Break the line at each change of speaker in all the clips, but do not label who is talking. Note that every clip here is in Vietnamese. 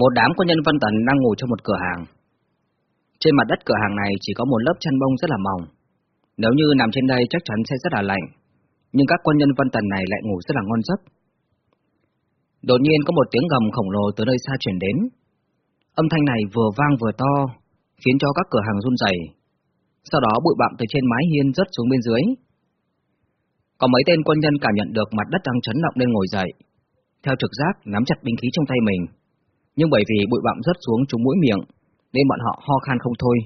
Một đám quân nhân Vân Tần đang ngủ trong một cửa hàng. Trên mặt đất cửa hàng này chỉ có một lớp chăn bông rất là mỏng. Nếu như nằm trên đây chắc chắn sẽ rất là lạnh, nhưng các quân nhân Vân Tần này lại ngủ rất là ngon giấc. Đột nhiên có một tiếng gầm khổng lồ từ nơi xa chuyển đến. Âm thanh này vừa vang vừa to, khiến cho các cửa hàng run rẩy. Sau đó bụi bặm từ trên mái hiên rớt xuống bên dưới. Có mấy tên quân nhân cảm nhận được mặt đất đang chấn động nên ngồi dậy. Theo trực giác, nắm chặt binh khí trong tay mình. Nhưng bởi vì bụi bặm rớt xuống trúng mũi miệng, nên bọn họ ho khan không thôi.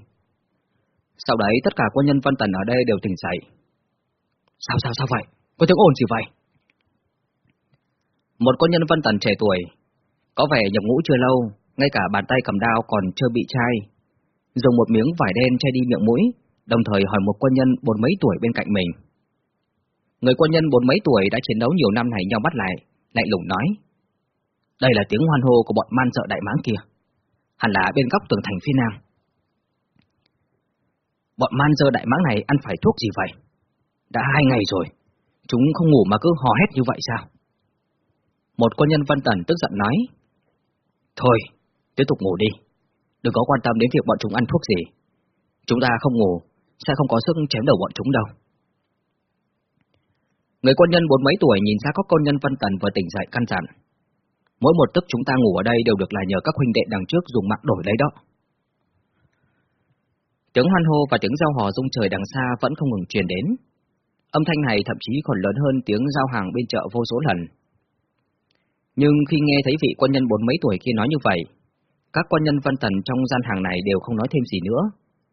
Sau đấy tất cả quân nhân Vân Tần ở đây đều tỉnh dậy. Sao sao sao vậy? Có tiếng ồn gì vậy? Một quân nhân Vân Tần trẻ tuổi, có vẻ nhập ngũ chưa lâu, ngay cả bàn tay cầm đao còn chưa bị chai. Dùng một miếng vải đen che đi miệng mũi, đồng thời hỏi một quân nhân bốn mấy tuổi bên cạnh mình. Người quân nhân bốn mấy tuổi đã chiến đấu nhiều năm này nhau mắt lại, lạnh lùng nói. Đây là tiếng hoan hô của bọn man sợ đại mãng kia. Hẳn là bên góc tường thành phía nam. Bọn man dơ đại mãng này ăn phải thuốc gì vậy? Đã hai ngày rồi, chúng không ngủ mà cứ hò hét như vậy sao? Một quân nhân văn tần tức giận nói. Thôi, tiếp tục ngủ đi. Đừng có quan tâm đến việc bọn chúng ăn thuốc gì. Chúng ta không ngủ, sẽ không có sức chém đầu bọn chúng đâu. Người quân nhân bốn mấy tuổi nhìn ra có quân nhân văn tần vừa tỉnh dậy căn dặn. Mỗi một tức chúng ta ngủ ở đây đều được là nhờ các huynh đệ đằng trước dùng mạng đổi lấy đó. Tiếng hoan hô và tiếng giao hò rung trời đằng xa vẫn không ngừng truyền đến. Âm thanh này thậm chí còn lớn hơn tiếng giao hàng bên chợ vô số lần. Nhưng khi nghe thấy vị quân nhân bốn mấy tuổi kia nói như vậy, các quân nhân văn tần trong gian hàng này đều không nói thêm gì nữa,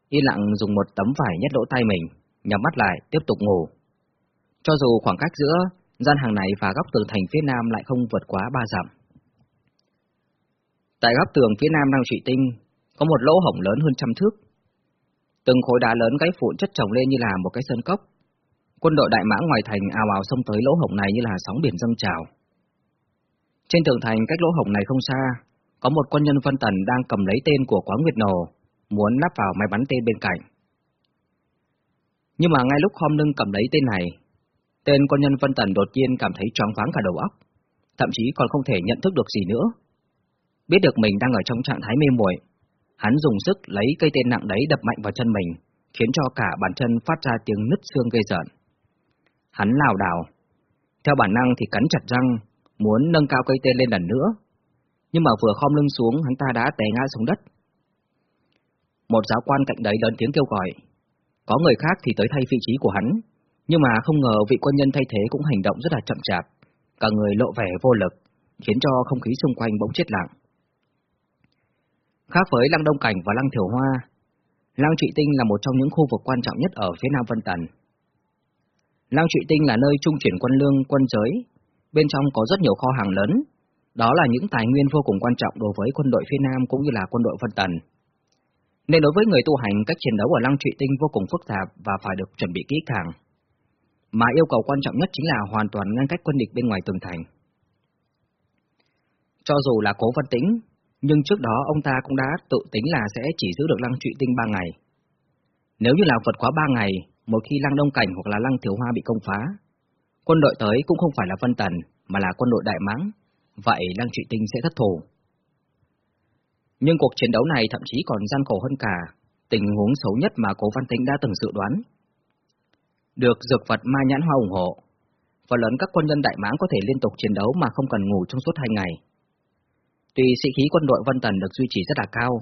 yên lặng dùng một tấm vải nhét lỗ tai mình, nhắm mắt lại, tiếp tục ngủ. Cho dù khoảng cách giữa gian hàng này và góc tường thành phía nam lại không vượt quá ba dặm. Tại góc tường phía nam đang trụy tinh, có một lỗ hổng lớn hơn trăm thước. Từng khối đá lớn gãy vụn chất chồng lên như là một cái sân cốc. Quân đội đại mã ngoài thành ào ào xông tới lỗ hổng này như là sóng biển dâng trào. Trên tường thành cách lỗ hổng này không xa, có một quân nhân phân tần đang cầm lấy tên của quán Nguyệt Nổ, muốn nắp vào máy bắn tên bên cạnh. Nhưng mà ngay lúc khom lưng cầm lấy tên này, tên quân nhân phân tần đột nhiên cảm thấy choáng váng cả đầu óc, thậm chí còn không thể nhận thức được gì nữa. Biết được mình đang ở trong trạng thái mê muội, hắn dùng sức lấy cây tên nặng đấy đập mạnh vào chân mình, khiến cho cả bàn chân phát ra tiếng nứt xương gây rợn. Hắn lảo đảo, theo bản năng thì cắn chặt răng, muốn nâng cao cây tên lên lần nữa, nhưng mà vừa khom lưng xuống hắn ta đã té ngã xuống đất. Một giáo quan cạnh đấy lớn tiếng kêu gọi, có người khác thì tới thay vị trí của hắn, nhưng mà không ngờ vị quân nhân thay thế cũng hành động rất là chậm chạp, cả người lộ vẻ vô lực, khiến cho không khí xung quanh bỗng chết lặng. Khác với Lăng Đông Cảnh và Lăng Thiểu Hoa, Lăng Trụy Tinh là một trong những khu vực quan trọng nhất ở phía Nam Vân Tần. Lăng Trụy Tinh là nơi trung chuyển quân lương, quân giới, bên trong có rất nhiều kho hàng lớn, đó là những tài nguyên vô cùng quan trọng đối với quân đội phía Nam cũng như là quân đội Vân Tần. Nên đối với người tu hành, cách chiến đấu ở Lăng Trụy Tinh vô cùng phức tạp và phải được chuẩn bị kỹ càng. Mà yêu cầu quan trọng nhất chính là hoàn toàn ngăn cách quân địch bên ngoài tường thành. Cho dù là cố văn tĩnh, nhưng trước đó ông ta cũng đã tự tính là sẽ chỉ giữ được Lăng Trụy Tinh ba ngày. Nếu như là vượt quá ba ngày, một khi Lăng Đông Cảnh hoặc là Lăng Thiếu Hoa bị công phá, quân đội tới cũng không phải là Vân Tần, mà là quân đội Đại Mãng, vậy Lăng Trụy Tinh sẽ thất thủ. Nhưng cuộc chiến đấu này thậm chí còn gian khổ hơn cả tình huống xấu nhất mà Cố Văn Tĩnh đã từng dự đoán. Được dược vật ma nhãn hoa ủng hộ, phần lớn các quân nhân Đại Mãng có thể liên tục chiến đấu mà không cần ngủ trong suốt hai ngày. Tuy sĩ khí quân đội Vân Tần được duy trì rất là cao,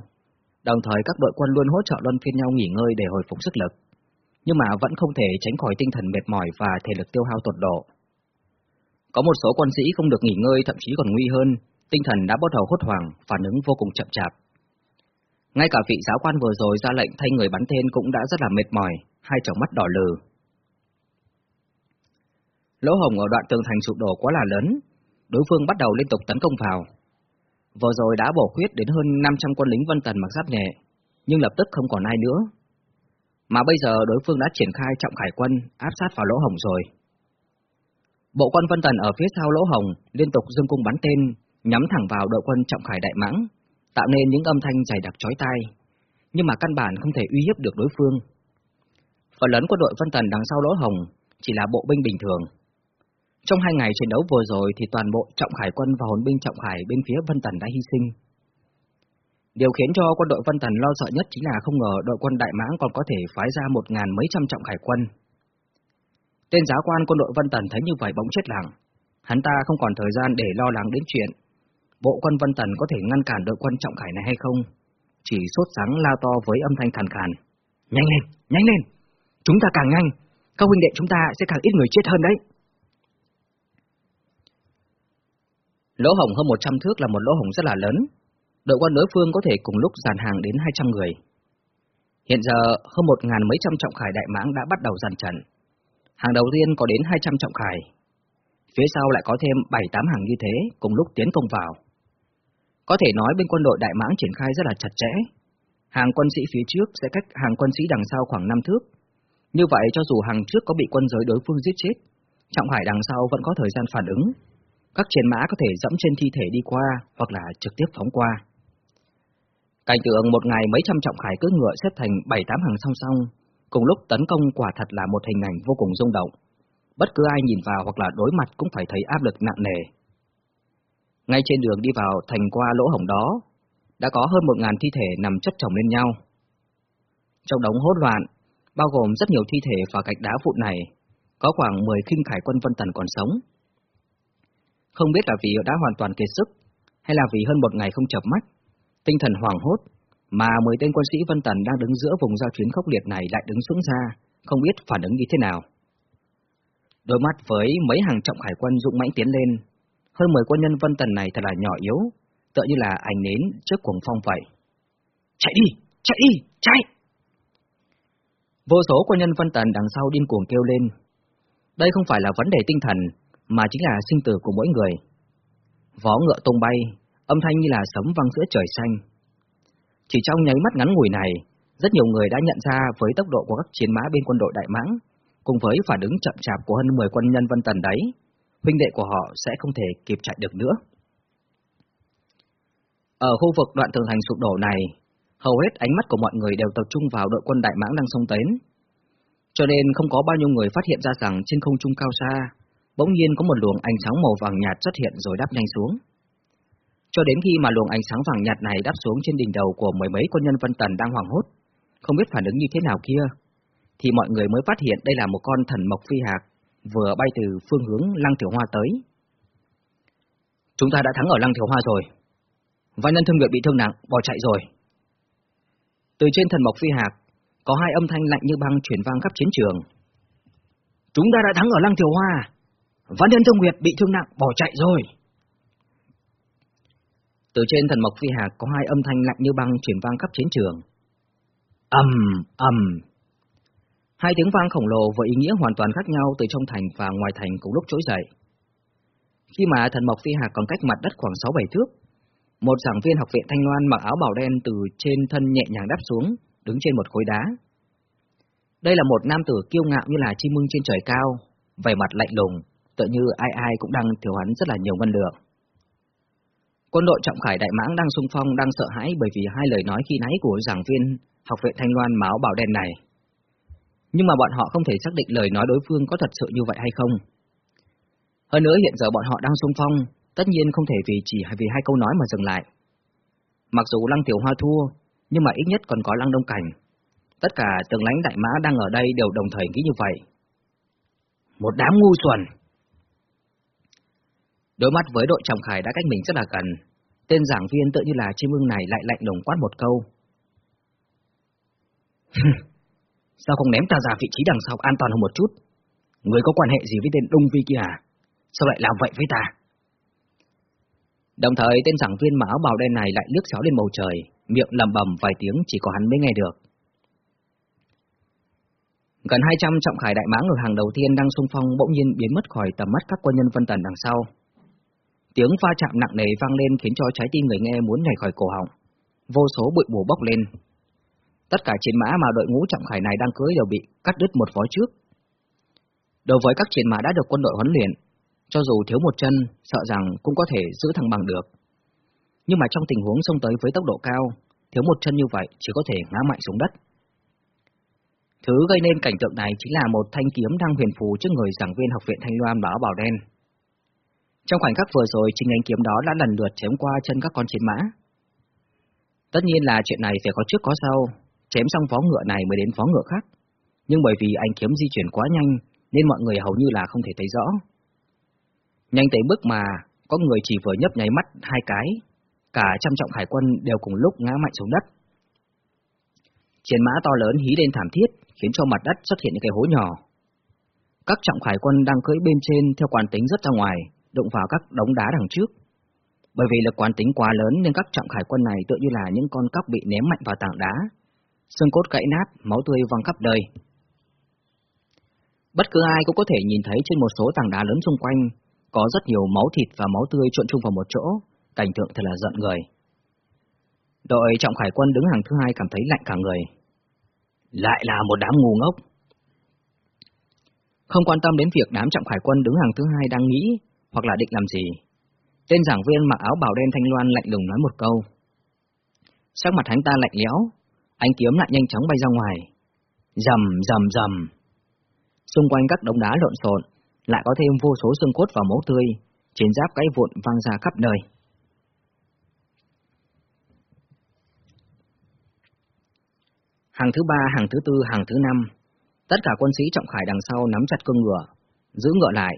đồng thời các đội quân luôn hỗ trợ luân phiên nhau nghỉ ngơi để hồi phục sức lực, nhưng mà vẫn không thể tránh khỏi tinh thần mệt mỏi và thể lực tiêu hao tột độ. Có một số quân sĩ không được nghỉ ngơi thậm chí còn nguy hơn, tinh thần đã bắt đầu hốt hoảng, phản ứng vô cùng chậm chạp. Ngay cả vị giáo quan vừa rồi ra lệnh thay người bắn tên cũng đã rất là mệt mỏi, hai tròng mắt đỏ lừ. Lỗ hồng ở đoạn tường thành sụp đổ quá là lớn, đối phương bắt đầu liên tục tấn công vào. Vừa rồi đã bổ khuyết đến hơn 500 quân lính Vân Tần mặc giáp nhẹ, nhưng lập tức không còn ai nữa. Mà bây giờ đối phương đã triển khai trọng khải quân áp sát vào lỗ hồng rồi. Bộ quân Vân Tần ở phía sau lỗ hồng liên tục dương cung bắn tên, nhắm thẳng vào đội quân trọng khải đại mãng, tạo nên những âm thanh dày đặc chói tai, nhưng mà căn bản không thể uy hiếp được đối phương. Phần lớn quân đội Vân Tần đằng sau lỗ hồng chỉ là bộ binh bình thường, trong hai ngày chiến đấu vừa rồi thì toàn bộ trọng hải quân và hồn binh trọng hải bên phía Vân Tần đã hy sinh. Điều khiến cho quân đội Vân Tần lo sợ nhất chính là không ngờ đội quân Đại Mãng còn có thể phái ra một ngàn mấy trăm trọng hải quân. Tên giáo quan quân đội Vân Tần thấy như vậy bỗng chết lặng. Hắn ta không còn thời gian để lo lắng đến chuyện bộ quân Vân Tần có thể ngăn cản đội quân trọng hải này hay không. Chỉ sốt sáng lao to với âm thanh khàn khàn. Nhanh lên, nhanh lên! Chúng ta càng nhanh, các huynh đệ chúng ta sẽ càng ít người chết hơn đấy. Lỗ hổng hơn 100 thước là một lỗ hổng rất là lớn. Đội quân đối phương có thể cùng lúc dàn hàng đến 200 người. Hiện giờ, hơn một ngàn mấy trăm trọng khải đại mãng đã bắt đầu dàn trận. Hàng đầu tiên có đến 200 trọng khải. Phía sau lại có thêm 7-8 hàng như thế, cùng lúc tiến công vào. Có thể nói bên quân đội đại mãng triển khai rất là chặt chẽ. Hàng quân sĩ phía trước sẽ cách hàng quân sĩ đằng sau khoảng 5 thước. Như vậy cho dù hàng trước có bị quân giới đối phương giết chết, trọng hải đằng sau vẫn có thời gian phản ứng, các chiến mã có thể dẫm trên thi thể đi qua hoặc là trực tiếp phóng qua. Cảnh tượng một ngày mấy trăm trọng khải cưỡi ngựa xếp thành bảy tám hàng song song, cùng lúc tấn công quả thật là một hình ảnh vô cùng rung động. Bất cứ ai nhìn vào hoặc là đối mặt cũng phải thấy áp lực nặng nề. Ngay trên đường đi vào thành qua lỗ hổng đó, đã có hơn một ngàn thi thể nằm chất chồng lên nhau. Trong đống hỗn loạn, bao gồm rất nhiều thi thể và gạch đá vụn này, có khoảng 10 khinh khải quân Vân Tần còn sống. Không biết là vì đã hoàn toàn kiệt sức, hay là vì hơn một ngày không chập mắt, tinh thần hoảng hốt, mà mười tên quân sĩ Vân Tần đang đứng giữa vùng giao chiến khốc liệt này lại đứng xuống ra, không biết phản ứng như thế nào. Đôi mắt với mấy hàng trọng hải quân dũng mãnh tiến lên, hơn mười quân nhân Vân Tần này thật là nhỏ yếu, tựa như là ảnh nến trước cuồng phong vậy. Chạy đi, chạy đi, chạy! Vô số quân nhân Vân Tần đằng sau điên cuồng kêu lên. Đây không phải là vấn đề tinh thần, mà chính là sinh tử của mỗi người. Vó ngựa tung bay, âm thanh như là sấm vang giữa trời xanh. Chỉ trong nháy mắt ngắn ngủi này, rất nhiều người đã nhận ra với tốc độ của các chiến mã bên quân đội Đại Mãng, cùng với phản ứng chậm chạp của hơn 10 quân nhân Vân Tần đấy, huynh đệ của họ sẽ không thể kịp chạy được nữa. Ở khu vực đoạn tường thành sụp đổ này, hầu hết ánh mắt của mọi người đều tập trung vào đội quân Đại Mãng đang xông tới, Cho nên không có bao nhiêu người phát hiện ra rằng trên không trung cao xa, bỗng nhiên có một luồng ánh sáng màu vàng nhạt xuất hiện rồi đáp nhanh xuống. Cho đến khi mà luồng ánh sáng vàng nhạt này đáp xuống trên đỉnh đầu của mười mấy quân nhân Vân Tần đang hoảng hốt, không biết phản ứng như thế nào kia, thì mọi người mới phát hiện đây là một con thần mộc phi hạc vừa bay từ phương hướng Lăng Tiểu Hoa tới. Chúng ta đã thắng ở Lăng Tiểu Hoa rồi. Văn nhân thương nguyện bị thương nặng, bỏ chạy rồi. Từ trên thần mộc phi hạc, có hai âm thanh lạnh như băng truyền vang khắp chiến trường. Chúng ta đã thắng ở Lăng Tiểu Hoa. Văn nhân Thông Nguyệt bị thương nặng, bỏ chạy rồi. Từ trên thần mộc phi hạc có hai âm thanh lạnh như băng truyền vang khắp chiến trường. ầm ầm. Hai tiếng vang khổng lồ với ý nghĩa hoàn toàn khác nhau từ trong thành và ngoài thành cùng lúc trỗi dậy. Khi mà thần mộc phi hạc còn cách mặt đất khoảng 6-7 thước, một giảng viên học viện Thanh Loan mặc áo bảo đen từ trên thân nhẹ nhàng đáp xuống, đứng trên một khối đá. Đây là một nam tử kiêu ngạo như là chim mưng trên trời cao, vẻ mặt lạnh lùng, tựa như ai ai cũng đang thiếu hắn rất là nhiều ngân lượng. Quân đội trọng khải Đại Mãng đang xung phong đang sợ hãi bởi vì hai lời nói khi nãy của giảng viên học viện Thanh Loan máu bảo đen này. Nhưng mà bọn họ không thể xác định lời nói đối phương có thật sự như vậy hay không. Hơn nữa hiện giờ bọn họ đang xung phong, tất nhiên không thể vì chỉ vì hai câu nói mà dừng lại. Mặc dù Lăng Tiểu Hoa thua, nhưng mà ít nhất còn có Lăng Đông Cảnh. Tất cả tướng lãnh đại mã đang ở đây đều đồng thời nghĩ như vậy. Một đám ngu xuẩn! Đối mắt với đội trọng khải đã cách mình rất là gần, tên giảng viên tự như là chim ưng này lại lạnh lùng quát một câu. Sao không ném ta ra vị trí đằng sau an toàn hơn một chút? Người có quan hệ gì với tên Đông Vi kia à? Sao lại làm vậy với ta? Đồng thời tên giảng viên mà áo bào đen này lại lướt xéo lên bầu trời, miệng lầm bầm vài tiếng chỉ có hắn mới nghe được. Gần 200 trọng khải đại mãng ở hàng đầu tiên đang xung phong bỗng nhiên biến mất khỏi tầm mắt các quân nhân vân tần đằng sau. Tiếng va chạm nặng nề vang lên khiến cho trái tim người nghe muốn nhảy khỏi cổ họng. Vô số bụi mù bốc lên. Tất cả chiến mã mà đội ngũ trọng khải này đang cưới đều bị cắt đứt một vó trước. Đối với các chiến mã đã được quân đội huấn luyện, cho dù thiếu một chân, sợ rằng cũng có thể giữ thăng bằng được. Nhưng mà trong tình huống xông tới với tốc độ cao, thiếu một chân như vậy chỉ có thể ngã mạnh xuống đất. Thứ gây nên cảnh tượng này chính là một thanh kiếm đang huyền phù trước người giảng viên học viện Thanh Loan báo bảo đen. Trong khoảnh khắc vừa rồi, trình ánh kiếm đó đã lần lượt chém qua chân các con chiến mã. Tất nhiên là chuyện này phải có trước có sau, chém xong phó ngựa này mới đến phó ngựa khác. Nhưng bởi vì anh kiếm di chuyển quá nhanh, nên mọi người hầu như là không thể thấy rõ. Nhanh tới mức mà có người chỉ vừa nhấp nháy mắt hai cái, cả trăm trọng hải quân đều cùng lúc ngã mạnh xuống đất. Chiến mã to lớn hí lên thảm thiết, khiến cho mặt đất xuất hiện những cái hố nhỏ. Các trọng hải quân đang cưỡi bên trên theo quán tính rất ra ngoài, đụng vào các đống đá đằng trước. Bởi vì lực quán tính quá lớn nên các trọng hải quân này tựa như là những con cóc bị ném mạnh vào tảng đá. Xương cốt gãy nát, máu tươi văng khắp đời. Bất cứ ai cũng có thể nhìn thấy trên một số tảng đá lớn xung quanh, có rất nhiều máu thịt và máu tươi trộn chung vào một chỗ, cảnh tượng thật là giận người. Đội trọng khải quân đứng hàng thứ hai cảm thấy lạnh cả người. Lại là một đám ngu ngốc. Không quan tâm đến việc đám trọng khải quân đứng hàng thứ hai đang nghĩ hoặc là định làm gì. Tên giảng viên mặc áo bào đen thanh loan lạnh lùng nói một câu. Sắc mặt hắn ta lạnh lẽo, anh kiếm lại nhanh chóng bay ra ngoài. Dầm dầm dầm. Xung quanh các đống đá lộn xộn, lại có thêm vô số xương cốt và máu tươi, trên giáp cái vụn văng ra khắp nơi. Hàng thứ ba, hàng thứ tư, hàng thứ năm, tất cả quân sĩ trọng khải đằng sau nắm chặt cương ngựa, giữ ngựa lại,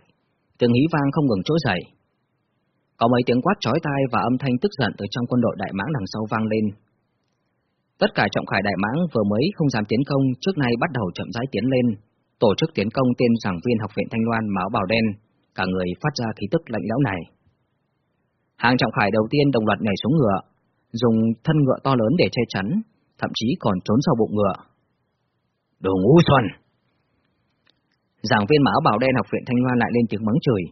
tiếng hí vang không ngừng trỗi dậy. Có mấy tiếng quát chói tai và âm thanh tức giận từ trong quân đội đại mãng đằng sau vang lên. Tất cả trọng khải đại mãng vừa mới không dám tiến công, trước nay bắt đầu chậm rãi tiến lên, tổ chức tiến công tên giảng viên học viện Thanh Loan máu bào đen, cả người phát ra khí tức lạnh lẽo này. Hàng trọng khải đầu tiên đồng loạt nhảy xuống ngựa, dùng thân ngựa to lớn để che chắn, thậm chí còn trốn sau bụng ngựa. Đồ ngu xuẩn! Giảng viên mã bảo đen học viện Thanh Loan lại lên tiếng mắng chửi.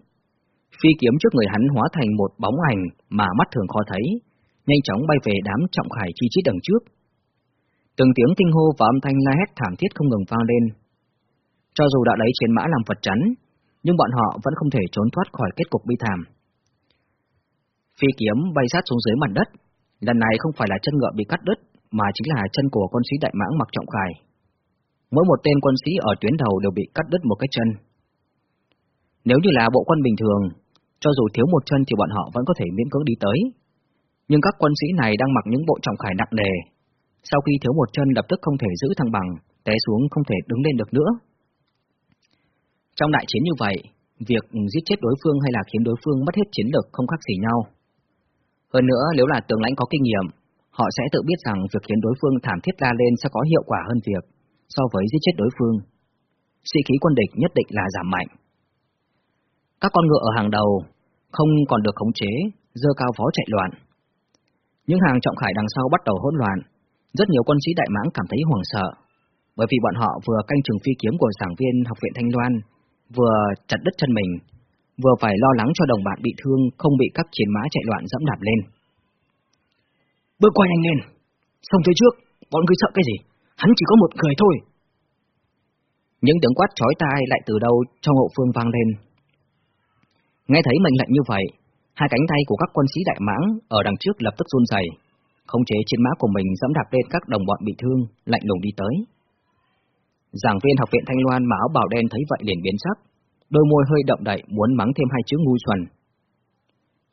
Phi kiếm trước người hắn hóa thành một bóng ảnh mà mắt thường khó thấy, nhanh chóng bay về đám trọng khải chi chít đằng trước. Từng tiếng kinh hô và âm thanh la hét thảm thiết không ngừng vang lên. Cho dù đã lấy chiến mã làm vật chắn, nhưng bọn họ vẫn không thể trốn thoát khỏi kết cục bi thảm. Phi kiếm bay sát xuống dưới mặt đất, lần này không phải là chân ngựa bị cắt đứt, mà chính là chân của con sĩ đại mãng mặc trọng khải. Mỗi một tên quân sĩ ở tuyến đầu đều bị cắt đứt một cái chân. Nếu như là bộ quân bình thường, cho dù thiếu một chân thì bọn họ vẫn có thể miễn cưỡng đi tới. Nhưng các quân sĩ này đang mặc những bộ trọng khải nặng nề, sau khi thiếu một chân lập tức không thể giữ thăng bằng, té xuống không thể đứng lên được nữa. Trong đại chiến như vậy, việc giết chết đối phương hay là khiến đối phương mất hết chiến lực không khác gì nhau. Hơn nữa, nếu là tướng lãnh có kinh nghiệm, họ sẽ tự biết rằng việc khiến đối phương thảm thiết la lên sẽ có hiệu quả hơn việc so với giết chết đối phương. Sĩ khí quân địch nhất định là giảm mạnh. Các con ngựa ở hàng đầu không còn được khống chế, dơ cao phó chạy loạn. Những hàng trọng khải đằng sau bắt đầu hỗn loạn, rất nhiều quân sĩ đại mãng cảm thấy hoảng sợ, bởi vì bọn họ vừa canh trường phi kiếm của giảng viên học viện Thanh Loan, vừa chặt đứt chân mình, vừa phải lo lắng cho đồng bạn bị thương không bị các chiến mã chạy loạn dẫm đạp lên. Bước qua nhanh lên, xong tới trước, bọn cứ sợ cái gì? Hắn chỉ có một người thôi. Những tiếng quát chói tai lại từ đâu trong hậu phương vang lên. Nghe thấy mệnh lệnh như vậy, hai cánh tay của các quân sĩ đại mãng ở đằng trước lập tức run rẩy, không chế chiến mã của mình dẫm đạp lên các đồng bọn bị thương, lạnh lùng đi tới. Giảng viên học viện Thanh Loan mà áo bào đen thấy vậy liền biến sắc, đôi môi hơi động đậy muốn mắng thêm hai chữ ngu xuẩn.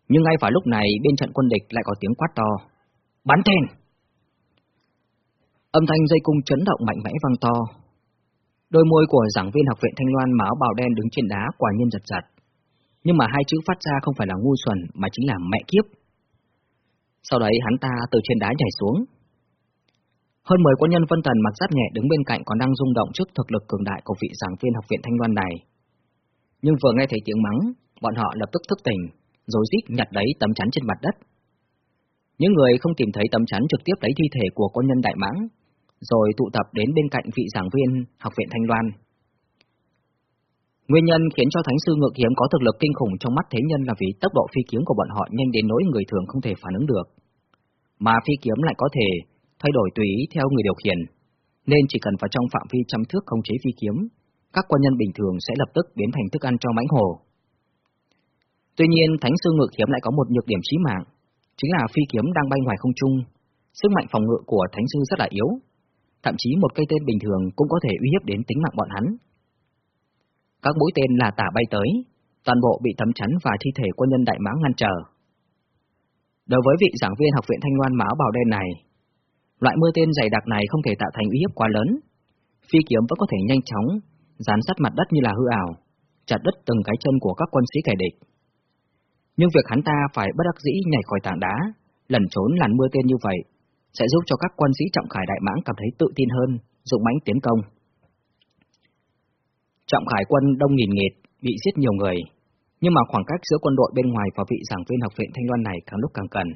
Nhưng ngay vào lúc này bên trận quân địch lại có tiếng quát to. Bắn tên! Âm thanh dây cung chấn động mạnh mẽ vang to. Đôi môi của giảng viên học viện Thanh Loan mà áo bào đen đứng trên đá quả nhiên giật giật. Nhưng mà hai chữ phát ra không phải là ngu xuẩn mà chính là mẹ kiếp. Sau đấy hắn ta từ trên đá nhảy xuống, hơn 10 quân nhân Vân Tần mặc giáp nhẹ đứng bên cạnh còn đang rung động trước thực lực cường đại của vị giảng viên học viện Thanh Loan này. Nhưng vừa nghe thấy tiếng mắng, bọn họ lập tức thức tỉnh, rồi rít nhặt lấy tấm chắn trên mặt đất. Những người không tìm thấy tấm chắn trực tiếp lấy thi thể của quân nhân Đại Mãng, rồi tụ tập đến bên cạnh vị giảng viên học viện Thanh Loan. Nguyên nhân khiến cho Thánh sư Ngự Kiếm có thực lực kinh khủng trong mắt thế nhân là vì tốc độ phi kiếm của bọn họ nhanh đến nỗi người thường không thể phản ứng được. Mà phi kiếm lại có thể thay đổi tùy ý theo người điều khiển, nên chỉ cần vào trong phạm vi trăm thước không chế phi kiếm, các quân nhân bình thường sẽ lập tức biến thành thức ăn cho mãnh hổ. Tuy nhiên, Thánh sư ngự kiếm lại có một nhược điểm chí mạng, chính là phi kiếm đang bay ngoài không trung, sức mạnh phòng ngự của Thánh sư rất là yếu, thậm chí một cây tên bình thường cũng có thể uy hiếp đến tính mạng bọn hắn. Các mũi tên là tả bay tới, toàn bộ bị tấm chắn và thi thể quân nhân đại mãng ngăn trở. Đối với vị giảng viên học viện Thanh Loan máu bào đen này, Loại mưa tên dày đặc này không thể tạo thành uy hiếp quá lớn. Phi kiếm vẫn có thể nhanh chóng, dán sát mặt đất như là hư ảo, chặt đứt từng cái chân của các quân sĩ kẻ địch. Nhưng việc hắn ta phải bất đắc dĩ nhảy khỏi tảng đá, lẩn trốn làn mưa tên như vậy, sẽ giúp cho các quân sĩ trọng khải đại mãng cảm thấy tự tin hơn, dụng mãnh tiến công. Trọng khải quân đông nghìn nghịt, bị giết nhiều người, nhưng mà khoảng cách giữa quân đội bên ngoài và vị giảng viên học viện Thanh Loan này càng lúc càng gần.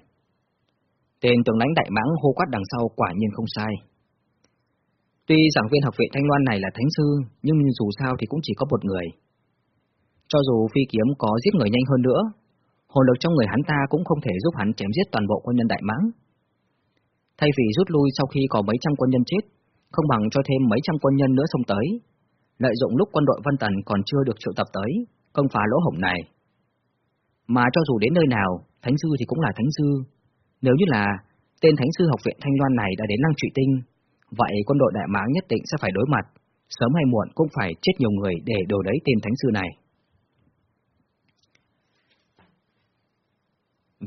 Tên tướng lãnh đại mãng hô quát đằng sau quả nhiên không sai. Tuy giảng viên học viện Thanh Loan này là thánh sư, nhưng dù sao thì cũng chỉ có một người. Cho dù phi kiếm có giết người nhanh hơn nữa, hồn lực trong người hắn ta cũng không thể giúp hắn chém giết toàn bộ quân nhân đại mãng. Thay vì rút lui sau khi có mấy trăm quân nhân chết, không bằng cho thêm mấy trăm quân nhân nữa xông tới, lợi dụng lúc quân đội Vân Tần còn chưa được triệu tập tới, công phá lỗ hổng này. Mà cho dù đến nơi nào, thánh sư thì cũng là thánh sư. Nếu như là tên thánh sư học viện Thanh Loan này đã đến Lăng Trụy Tinh, vậy quân đội Đại Mãng nhất định sẽ phải đối mặt, sớm hay muộn cũng phải chết nhiều người để đổ đấy tên thánh sư này.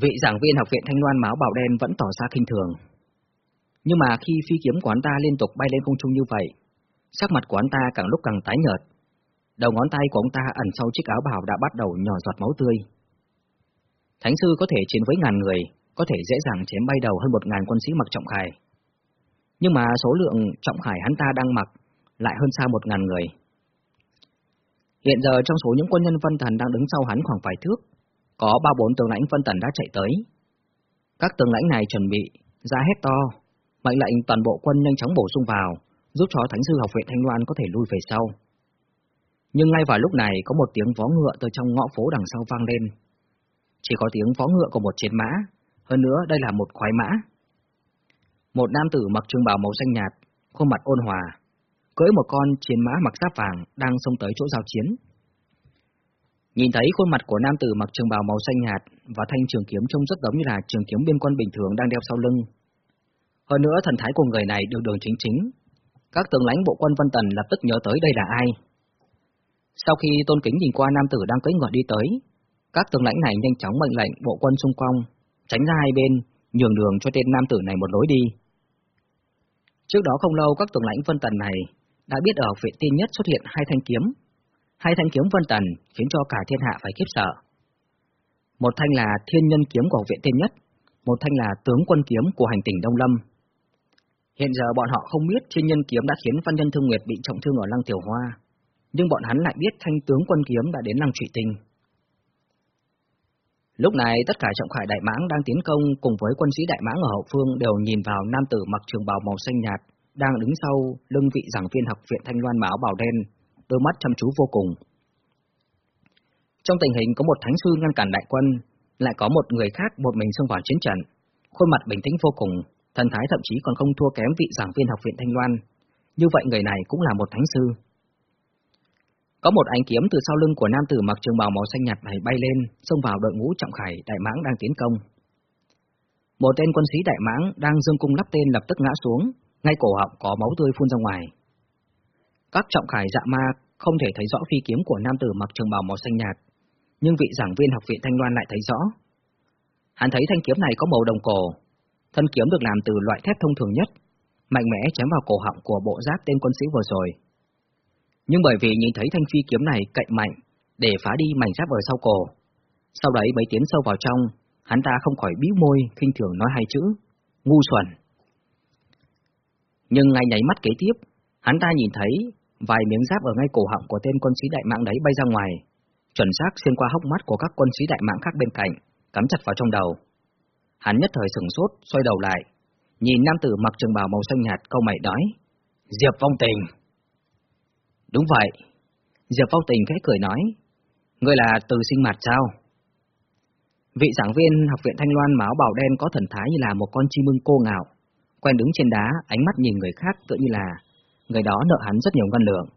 Vị giảng viên học viện Thanh Loan máu bảo đen vẫn tỏ ra kinh thường. Nhưng mà khi phi kiếm của hắn ta liên tục bay lên không trung như vậy, sắc mặt của hắn ta càng lúc càng tái nhợt. Đầu ngón tay của ông ta ẩn sau chiếc áo bào đã bắt đầu nhỏ giọt máu tươi. Thánh sư có thể chiến với ngàn người, có thể dễ dàng chém bay đầu hơn một ngàn quân sĩ mặc trọng khải. Nhưng mà số lượng trọng khải hắn ta đang mặc lại hơn xa một ngàn người. Hiện giờ trong số những quân nhân Vân Thần đang đứng sau hắn khoảng vài thước, có ba bốn tướng lãnh Vân Tần đã chạy tới. Các tướng lãnh này chuẩn bị ra hét to, mệnh lệnh toàn bộ quân nhanh chóng bổ sung vào, giúp cho Thánh sư học viện Thanh Loan có thể lui về sau. Nhưng ngay vào lúc này có một tiếng vó ngựa từ trong ngõ phố đằng sau vang lên. Chỉ có tiếng vó ngựa của một chiến mã, hơn nữa đây là một khoái mã. Một nam tử mặc trường bào màu xanh nhạt, khuôn mặt ôn hòa, cưỡi một con chiến mã mặc giáp vàng đang xông tới chỗ giao chiến. Nhìn thấy khuôn mặt của nam tử mặc trường bào màu xanh nhạt và thanh trường kiếm trông rất giống như là trường kiếm biên quân bình thường đang đeo sau lưng. Hơn nữa thần thái của người này đường đường chính chính. Các tướng lãnh bộ quân Vân Tần lập tức nhớ tới đây là ai. Sau khi tôn kính nhìn qua nam tử đang cưỡi ngựa đi tới, các tướng lãnh này nhanh chóng mệnh lệnh bộ quân xung quanh, tránh ra hai bên, nhường đường cho tên nam tử này một lối đi. Trước đó không lâu các tướng lãnh Vân Tần này đã biết ở viện tiên nhất xuất hiện hai thanh kiếm, Hai thanh kiếm vân tần khiến cho cả thiên hạ phải khiếp sợ. Một thanh là thiên nhân kiếm của viện tiên nhất, một thanh là tướng quân kiếm của hành tỉnh Đông Lâm. Hiện giờ bọn họ không biết thiên nhân kiếm đã khiến Văn Nhân Thương Nguyệt bị trọng thương ở Lăng Tiểu Hoa, nhưng bọn hắn lại biết thanh tướng quân kiếm đã đến Lăng Trụy Tinh. Lúc này tất cả trọng khải đại mãng đang tiến công cùng với quân sĩ đại mãng ở hậu phương đều nhìn vào nam tử mặc trường bào màu xanh nhạt đang đứng sau lưng vị giảng viên học viện Thanh Loan mão bảo đen đôi mắt chăm chú vô cùng. Trong tình hình có một thánh sư ngăn cản đại quân, lại có một người khác một mình xông vào chiến trận, khuôn mặt bình tĩnh vô cùng, thần thái thậm chí còn không thua kém vị giảng viên học viện Thanh Loan. Như vậy người này cũng là một thánh sư. Có một ánh kiếm từ sau lưng của nam tử mặc trường bào màu xanh nhạt này bay lên, xông vào đội ngũ trọng khải đại mãng đang tiến công. Một tên quân sĩ đại mãng đang dương cung lắp tên lập tức ngã xuống, ngay cổ họng có máu tươi phun ra ngoài. Các trọng khải dạ ma không thể thấy rõ phi kiếm của nam tử mặc trường bào màu xanh nhạt, nhưng vị giảng viên học viện Thanh Loan lại thấy rõ. Hắn thấy thanh kiếm này có màu đồng cổ, thân kiếm được làm từ loại thép thông thường nhất, mạnh mẽ chém vào cổ họng của bộ giáp tên quân sĩ vừa rồi. Nhưng bởi vì nhìn thấy thanh phi kiếm này cạnh mạnh, để phá đi mảnh giáp ở sau cổ. Sau đấy mới tiến sâu vào trong, hắn ta không khỏi bĩu môi, khinh thường nói hai chữ, ngu xuẩn. Nhưng ngay nháy mắt kế tiếp, hắn ta nhìn thấy Vài miếng giáp ở ngay cổ họng của tên quân sĩ đại mạng đấy bay ra ngoài, chuẩn xác xuyên qua hốc mắt của các quân sĩ đại mạng khác bên cạnh, cắm chặt vào trong đầu. Hắn nhất thời sửng sốt, xoay đầu lại, nhìn nam tử mặc trường bào màu xanh nhạt câu mày nói, Diệp Phong Tình. Đúng vậy, Diệp Phong Tình khẽ cười nói, ngươi là từ sinh mặt sao? Vị giảng viên học viện Thanh Loan máu bào đen có thần thái như là một con chim ưng cô ngạo, quen đứng trên đá, ánh mắt nhìn người khác tựa như là người đó nợ hắn rất nhiều ngân lượng.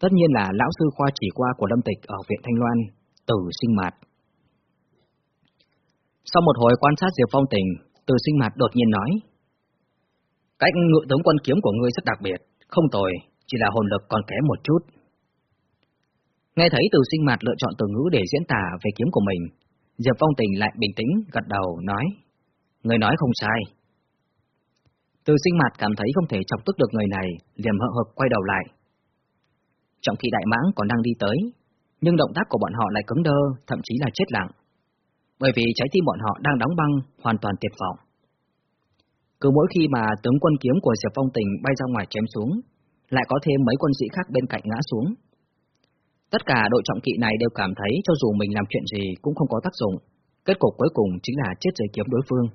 Tất nhiên là lão sư khoa chỉ qua của Lâm Tịch ở viện Thanh Loan, Từ Sinh Mạt. Sau một hồi quan sát Diệp Phong Tình, Từ Sinh mặt đột nhiên nói: "Cách ngự tướng quân kiếm của ngươi rất đặc biệt, không tồi, chỉ là hồn lực còn kém một chút." Nghe thấy Từ Sinh mặt lựa chọn từ ngữ để diễn tả về kiếm của mình, Diệp Phong Tình lại bình tĩnh gật đầu nói: "Người nói không sai." Từ sinh mặt cảm thấy không thể chọc tức được người này, liền hợ hợp quay đầu lại. Trọng thị đại mãng còn đang đi tới, nhưng động tác của bọn họ lại cứng đơ, thậm chí là chết lặng. Bởi vì trái tim bọn họ đang đóng băng, hoàn toàn tuyệt vọng. Cứ mỗi khi mà tướng quân kiếm của Diệp Phong Tình bay ra ngoài chém xuống, lại có thêm mấy quân sĩ khác bên cạnh ngã xuống. Tất cả đội trọng kỵ này đều cảm thấy cho dù mình làm chuyện gì cũng không có tác dụng, kết cục cuối cùng chính là chết dưới kiếm đối phương.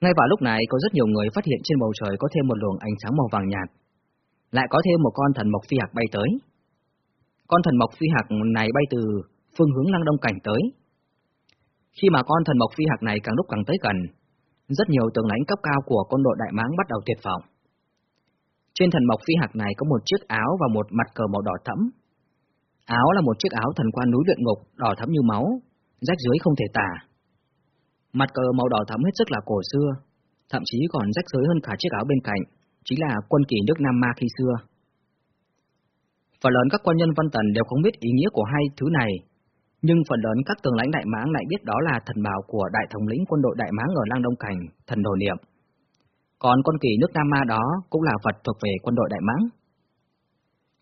Ngay vào lúc này có rất nhiều người phát hiện trên bầu trời có thêm một luồng ánh sáng màu vàng nhạt. Lại có thêm một con thần mộc phi hạc bay tới. Con thần mộc phi hạc này bay từ phương hướng lăng đông cảnh tới. Khi mà con thần mộc phi hạc này càng lúc càng tới gần, rất nhiều tướng lãnh cấp cao của quân đội đại mãng bắt đầu tuyệt vọng. Trên thần mộc phi hạc này có một chiếc áo và một mặt cờ màu đỏ thẫm. Áo là một chiếc áo thần quan núi luyện ngục, đỏ thẫm như máu, rách dưới không thể tả. Mặt cờ màu đỏ thẫm hết sức là cổ xưa, thậm chí còn rách dưới hơn cả chiếc áo bên cạnh, chính là quân kỳ nước Nam Ma khi xưa. Phần lớn các quan nhân văn tần đều không biết ý nghĩa của hai thứ này, nhưng phần lớn các tướng lãnh đại mãng lại biết đó là thần bảo của đại thống lĩnh quân đội đại mãng ở Lang Đông Cảnh, thần đồ niệm. Còn con kỳ nước Nam Ma đó cũng là vật thuộc về quân đội đại mãng.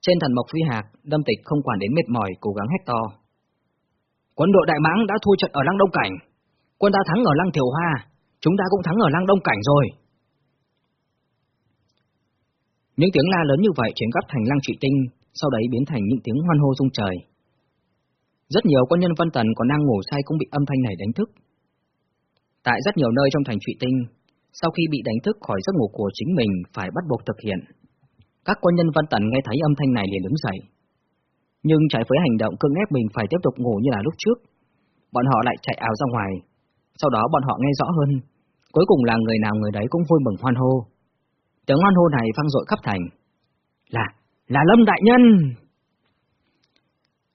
Trên thần mộc phi hạc, đâm tịch không quản đến mệt mỏi, cố gắng hét to. Quân đội đại mãng đã thua trận ở Lăng Đông Cảnh, quân ta thắng ở Lăng Thiều Hoa, chúng ta cũng thắng ở Lăng Đông Cảnh rồi. Những tiếng la lớn như vậy chuyển gấp thành Lăng Trị Tinh, sau đấy biến thành những tiếng hoan hô rung trời. Rất nhiều quân nhân văn tần còn đang ngủ say cũng bị âm thanh này đánh thức. Tại rất nhiều nơi trong thành Trụy Tinh, sau khi bị đánh thức khỏi giấc ngủ của chính mình phải bắt buộc thực hiện. Các quân nhân văn tần nghe thấy âm thanh này liền đứng dậy. Nhưng trái với hành động cưỡng ép mình phải tiếp tục ngủ như là lúc trước, bọn họ lại chạy áo ra ngoài. Sau đó bọn họ nghe rõ hơn, cuối cùng là người nào người đấy cũng vui mừng hoan hô. Tiếng hoan hô này vang dội khắp thành. Là, là Lâm Đại Nhân!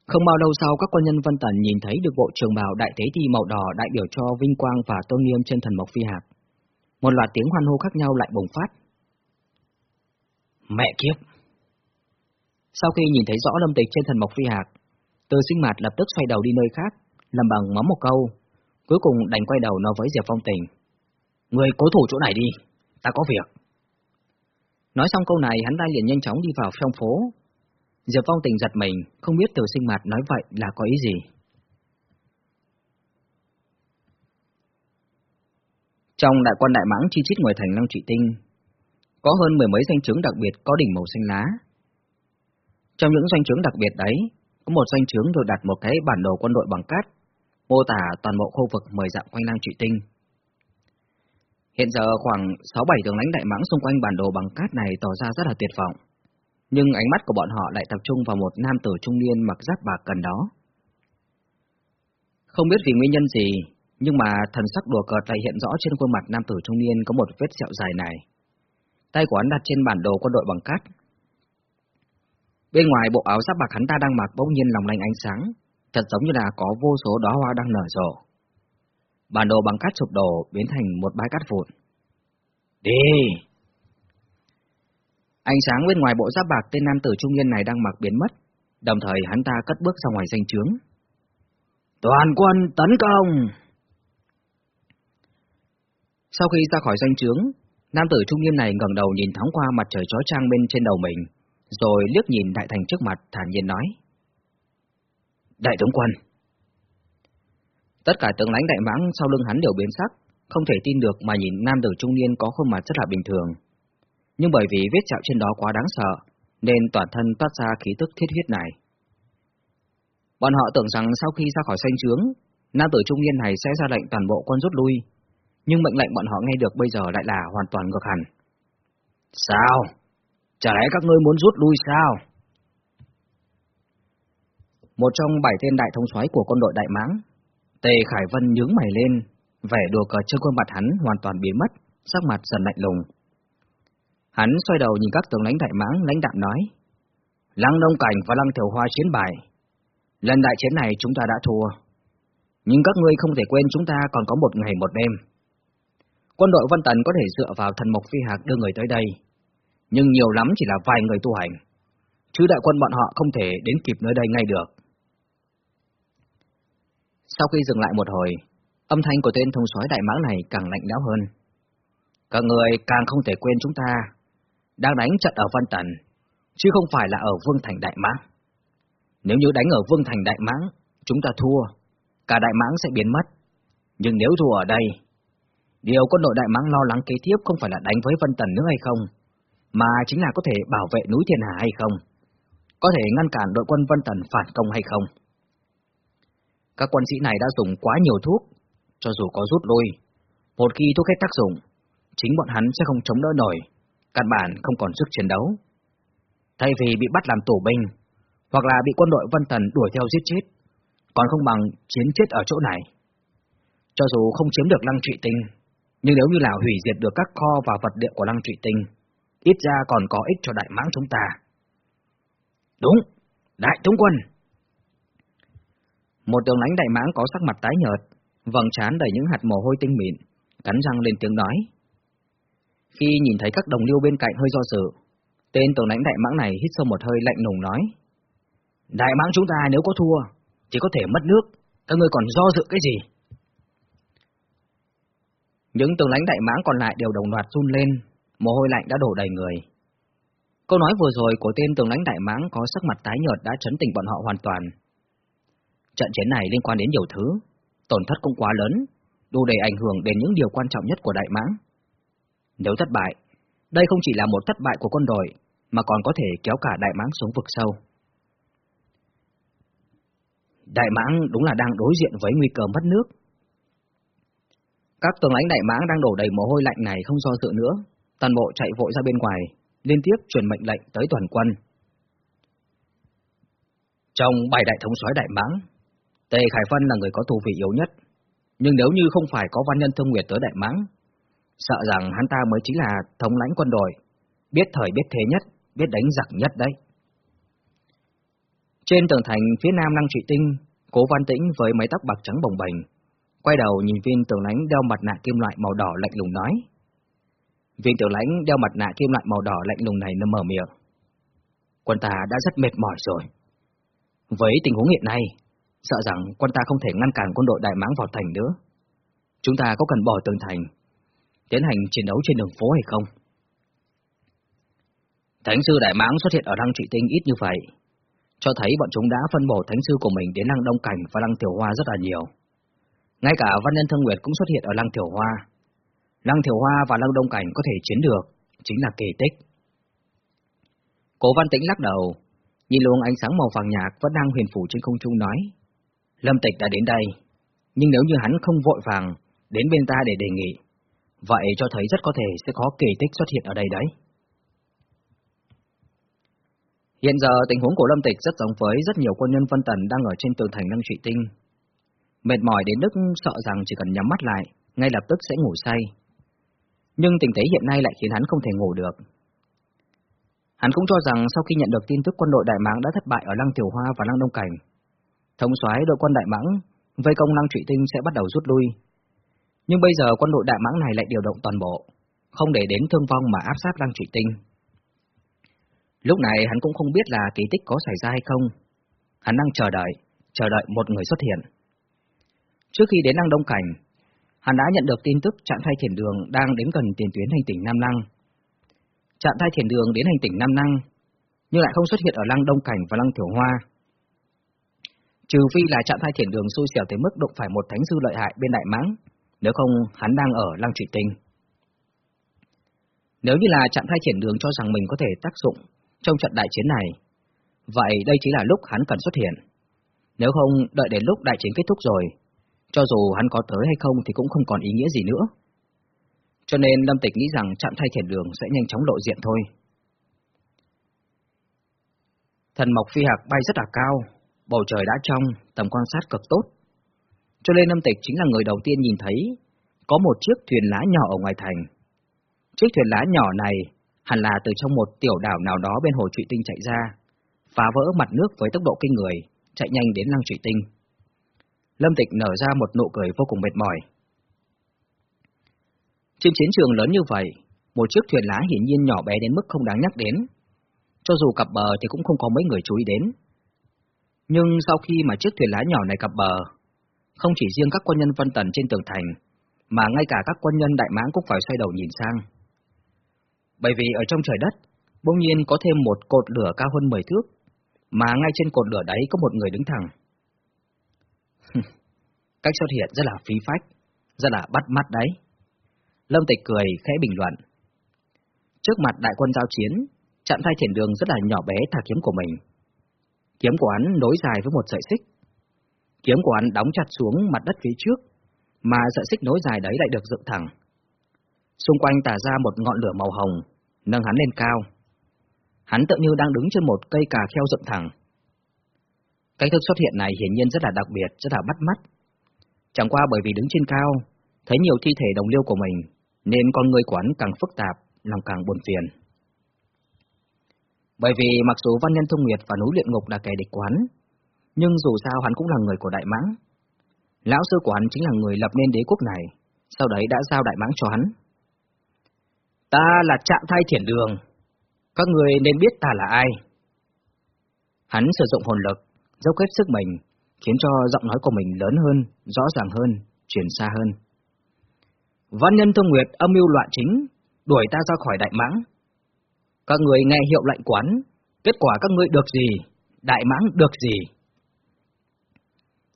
Không bao lâu sau các quân nhân Vân Tần nhìn thấy được bộ trường bào đại tế thi màu đỏ đại biểu cho vinh quang và tôn nghiêm trên thần mộc phi hạt. Một loạt tiếng hoan hô khác nhau lại bùng phát. Mẹ kiếp! Sau khi nhìn thấy rõ lâm tịch trên thần mộc phi hạt, từ sinh mạt lập tức xoay đầu đi nơi khác, làm bằng mắm một câu, cuối cùng đành quay đầu nói với Diệp Phong Tình. Người cố thủ chỗ này đi, ta có việc. Nói xong câu này hắn ta liền nhanh chóng đi vào trong phố, Diệp Phong tình giật mình, không biết tiểu sinh mặt nói vậy là có ý gì. Trong đại quan đại mãng chi chít ngoài thành Long Trị Tinh, có hơn mười mấy danh trướng đặc biệt có đỉnh màu xanh lá. Trong những danh trướng đặc biệt đấy, có một danh trướng được đặt một cái bản đồ quân đội bằng cát, mô tả toàn bộ khu vực mười dặm quanh Lang Trị Tinh. Hiện giờ khoảng 6-7 đường lãnh đại mãng xung quanh bản đồ bằng cát này tỏ ra rất là tuyệt vọng nhưng ánh mắt của bọn họ lại tập trung vào một nam tử trung niên mặc giáp bạc gần đó. Không biết vì nguyên nhân gì, nhưng mà thần sắc đùa cợt lại hiện rõ trên khuôn mặt nam tử trung niên có một vết sẹo dài này. Tay của hắn đặt trên bản đồ quân đội bằng cát. Bên ngoài bộ áo giáp bạc hắn ta đang mặc bỗng nhiên lòng lanh ánh sáng, thật giống như là có vô số đóa hoa đang nở rộ. Bản đồ bằng cát sụp đổ biến thành một bãi cát vụn. Đi! Ánh sáng bên ngoài bộ giáp bạc tên nam tử trung niên này đang mặc biến mất, đồng thời hắn ta cất bước ra ngoài danh trướng. Toàn quân tấn công! Sau khi ra khỏi danh trướng, nam tử trung niên này ngẩng đầu nhìn thoáng qua mặt trời chói chang bên trên đầu mình, rồi liếc nhìn đại thành trước mặt thản nhiên nói. Đại tướng quân! Tất cả tướng lãnh đại mãng sau lưng hắn đều biến sắc, không thể tin được mà nhìn nam tử trung niên có khuôn mặt rất là bình thường, nhưng bởi vì vết chạo trên đó quá đáng sợ, nên toàn thân toát ra khí tức thiết huyết này. Bọn họ tưởng rằng sau khi ra khỏi xanh trướng, nam tử trung niên này sẽ ra lệnh toàn bộ quân rút lui, nhưng mệnh lệnh bọn họ nghe được bây giờ lại là hoàn toàn ngược hẳn. Sao? Chả lẽ các ngươi muốn rút lui sao? Một trong bảy tên đại thống soái của quân đội Đại Mãng, Tề Khải Vân nhướng mày lên, vẻ đùa cợt trên khuôn mặt hắn hoàn toàn biến mất, sắc mặt dần lạnh lùng, Hắn xoay đầu nhìn các tướng lãnh đại mãng, lãnh đạm nói. Lăng Đông Cảnh và Lăng Thiểu Hoa chiến bại. Lần đại chiến này chúng ta đã thua. Nhưng các ngươi không thể quên chúng ta còn có một ngày một đêm. Quân đội văn Tần có thể dựa vào thần mộc phi hạc đưa người tới đây. Nhưng nhiều lắm chỉ là vài người tu hành. Chứ đại quân bọn họ không thể đến kịp nơi đây ngay được. Sau khi dừng lại một hồi, âm thanh của tên thông soái đại mãng này càng lạnh lẽo hơn. Các người càng không thể quên chúng ta đang đánh trận ở Văn Tần, chứ không phải là ở Vương Thành Đại Mãng. Nếu như đánh ở Vương Thành Đại Mãng, chúng ta thua, cả Đại Mãng sẽ biến mất. Nhưng nếu thua ở đây, điều quân đội Đại Mãng lo lắng kế tiếp không phải là đánh với Văn Tần nữa hay không, mà chính là có thể bảo vệ núi Thiên Hà hay không, có thể ngăn cản đội quân Văn Tần phản công hay không. Các quân sĩ này đã dùng quá nhiều thuốc, cho dù có rút lui, một khi thuốc hết tác dụng, chính bọn hắn sẽ không chống đỡ nổi, căn bản không còn sức chiến đấu. Thay vì bị bắt làm tù binh, hoặc là bị quân đội Vân thần đuổi theo giết chết, còn không bằng chiến chết ở chỗ này. Cho dù không chiếm được lăng trụy tinh, nhưng nếu như là hủy diệt được các kho và vật liệu của lăng trụy tinh, ít ra còn có ích cho đại mãng chúng ta. Đúng, đại tướng quân. Một tướng lãnh đại mãng có sắc mặt tái nhợt, vầng trán đầy những hạt mồ hôi tinh mịn, cắn răng lên tiếng nói. Khi nhìn thấy các đồng liêu bên cạnh hơi do dự, tên tướng lãnh đại mãng này hít sâu một hơi lạnh lùng nói. Đại mãng chúng ta nếu có thua, chỉ có thể mất nước, các ngươi còn do dự cái gì? Những tướng lãnh đại mãng còn lại đều đồng loạt run lên, mồ hôi lạnh đã đổ đầy người. Câu nói vừa rồi của tên tướng lãnh đại mãng có sắc mặt tái nhợt đã chấn tỉnh bọn họ hoàn toàn. Trận chiến này liên quan đến nhiều thứ, tổn thất cũng quá lớn, đủ để ảnh hưởng đến những điều quan trọng nhất của đại mãng. Nếu thất bại, đây không chỉ là một thất bại của quân đội, mà còn có thể kéo cả đại mãng xuống vực sâu. Đại mãng đúng là đang đối diện với nguy cơ mất nước. Các tướng lãnh đại mãng đang đổ đầy mồ hôi lạnh này không do dự nữa, toàn bộ chạy vội ra bên ngoài, liên tiếp truyền mệnh lệnh tới toàn quân. Trong bài đại thống soái đại mãng, Tề Khải Phân là người có tu vị yếu nhất, nhưng nếu như không phải có văn nhân thương nguyệt tới đại mãng, sợ rằng hắn ta mới chính là thống lãnh quân đội, biết thời biết thế nhất, biết đánh giặc nhất đấy. Trên tường thành phía nam năng Trụy Tinh, Cố Văn Tĩnh với mái tóc bạc trắng bồng bềnh, quay đầu nhìn viên tường lãnh đeo mặt nạ kim loại màu đỏ lạnh lùng nói. Viên tiểu lãnh đeo mặt nạ kim loại màu đỏ lạnh lùng này nó mở miệng. Quân ta đã rất mệt mỏi rồi. Với tình huống hiện nay, sợ rằng quân ta không thể ngăn cản quân đội Đại Mãng vào thành nữa. Chúng ta có cần bỏ tường thành, tiến hành chiến đấu trên đường phố hay không? Thánh sư Đại Mãng xuất hiện ở Lăng Trị Tinh ít như vậy, cho thấy bọn chúng đã phân bổ thánh sư của mình đến Lăng Đông Cảnh và Lăng Tiểu Hoa rất là nhiều. Ngay cả Văn Nhân Thương Nguyệt cũng xuất hiện ở Lăng Tiểu Hoa. Lăng Tiểu Hoa và Lăng Đông Cảnh có thể chiến được, chính là kỳ tích. Cố Văn Tĩnh lắc đầu, nhìn luồng ánh sáng màu vàng nhạt vẫn đang huyền phủ trên không trung nói. Lâm Tịch đã đến đây, nhưng nếu như hắn không vội vàng đến bên ta để đề nghị, vậy cho thấy rất có thể sẽ có kỳ tích xuất hiện ở đây đấy. Hiện giờ tình huống của Lâm Tịch rất giống với rất nhiều quân nhân phân tần đang ở trên tường thành năng Trụy Tinh. Mệt mỏi đến mức sợ rằng chỉ cần nhắm mắt lại, ngay lập tức sẽ ngủ say. Nhưng tình thế hiện nay lại khiến hắn không thể ngủ được. Hắn cũng cho rằng sau khi nhận được tin tức quân đội Đại Mãng đã thất bại ở Lăng Tiểu Hoa và Lăng Đông Cảnh, thống soái đội quân Đại Mãng vây công Lăng Trụy Tinh sẽ bắt đầu rút lui. Nhưng bây giờ quân đội Đại Mãng này lại điều động toàn bộ, không để đến thương vong mà áp sát Lăng Trụy Tinh. Lúc này hắn cũng không biết là kỳ tích có xảy ra hay không. Hắn đang chờ đợi, chờ đợi một người xuất hiện. Trước khi đến Lăng Đông Cảnh, hắn đã nhận được tin tức trạng thay thiền đường đang đến gần tiền tuyến hành tỉnh Nam năng. Trạng thay thiền đường đến hành tỉnh Nam năng, nhưng lại không xuất hiện ở Lăng Đông Cảnh và Lăng Thiểu Hoa. Trừ phi là trạng thai thiền đường xui xẻo tới mức đụng phải một thánh sư lợi hại bên Đại Mãng, nếu không hắn đang ở Lăng Trụy Tinh. Nếu như là trạng thay triển đường cho rằng mình có thể tác dụng trong trận đại chiến này, vậy đây chính là lúc hắn cần xuất hiện. Nếu không, đợi đến lúc đại chiến kết thúc rồi, cho dù hắn có tới hay không thì cũng không còn ý nghĩa gì nữa. Cho nên Lâm Tịch nghĩ rằng Trạm thay thiền đường sẽ nhanh chóng lộ diện thôi. Thần Mộc Phi Hạc bay rất là cao, bầu trời đã trong, tầm quan sát cực tốt. Cho nên Lâm Tịch chính là người đầu tiên nhìn thấy có một chiếc thuyền lá nhỏ ở ngoài thành. Chiếc thuyền lá nhỏ này hẳn là từ trong một tiểu đảo nào đó bên hồ Trụy Tinh chạy ra, phá vỡ mặt nước với tốc độ kinh người, chạy nhanh đến lăng Trụy Tinh. Lâm Tịch nở ra một nụ cười vô cùng mệt mỏi. Trên chiến trường lớn như vậy, một chiếc thuyền lá hiển nhiên nhỏ bé đến mức không đáng nhắc đến. Cho dù cập bờ thì cũng không có mấy người chú ý đến. Nhưng sau khi mà chiếc thuyền lá nhỏ này cập bờ, không chỉ riêng các quân nhân vân tần trên tường thành, mà ngay cả các quân nhân đại mãng cũng phải xoay đầu nhìn sang. Bởi vì ở trong trời đất, bỗng nhiên có thêm một cột lửa cao hơn 10 thước, mà ngay trên cột lửa đấy có một người đứng thẳng. Cách xuất hiện rất là phí phách, rất là bắt mắt đấy. Lâm Tịch cười, khẽ bình luận. Trước mặt đại quân giao chiến, chạm thay thiền đường rất là nhỏ bé thả kiếm của mình. Kiếm của hắn nối dài với một sợi xích. Kiếm của hắn đóng chặt xuống mặt đất phía trước, mà sợi xích nối dài đấy lại được dựng thẳng. Xung quanh tả ra một ngọn lửa màu hồng, nâng hắn lên cao. Hắn tự như đang đứng trên một cây cà kheo dựng thẳng. Cách thức xuất hiện này hiển nhiên rất là đặc biệt, rất là bắt mắt. Chẳng qua bởi vì đứng trên cao, thấy nhiều thi thể đồng liêu của mình, nên con người quán càng phức tạp, lòng càng buồn phiền. Bởi vì mặc dù Văn Nhân Thông Nguyệt và núi luyện ngục là kẻ địch quán, nhưng dù sao hắn cũng là người của Đại Mãng. Lão sư của hắn chính là người lập nên đế quốc này, sau đấy đã giao Đại Mãng cho hắn. Ta là Trạm Thai Thiển Đường, các người nên biết ta là ai. Hắn sử dụng hồn lực, dốc hết sức mình, khiến cho giọng nói của mình lớn hơn, rõ ràng hơn, truyền xa hơn. Văn nhân thông nguyệt âm mưu loạn chính, đuổi ta ra khỏi đại mãng. Các người nghe hiệu lệnh quán, kết quả các ngươi được gì, đại mãng được gì.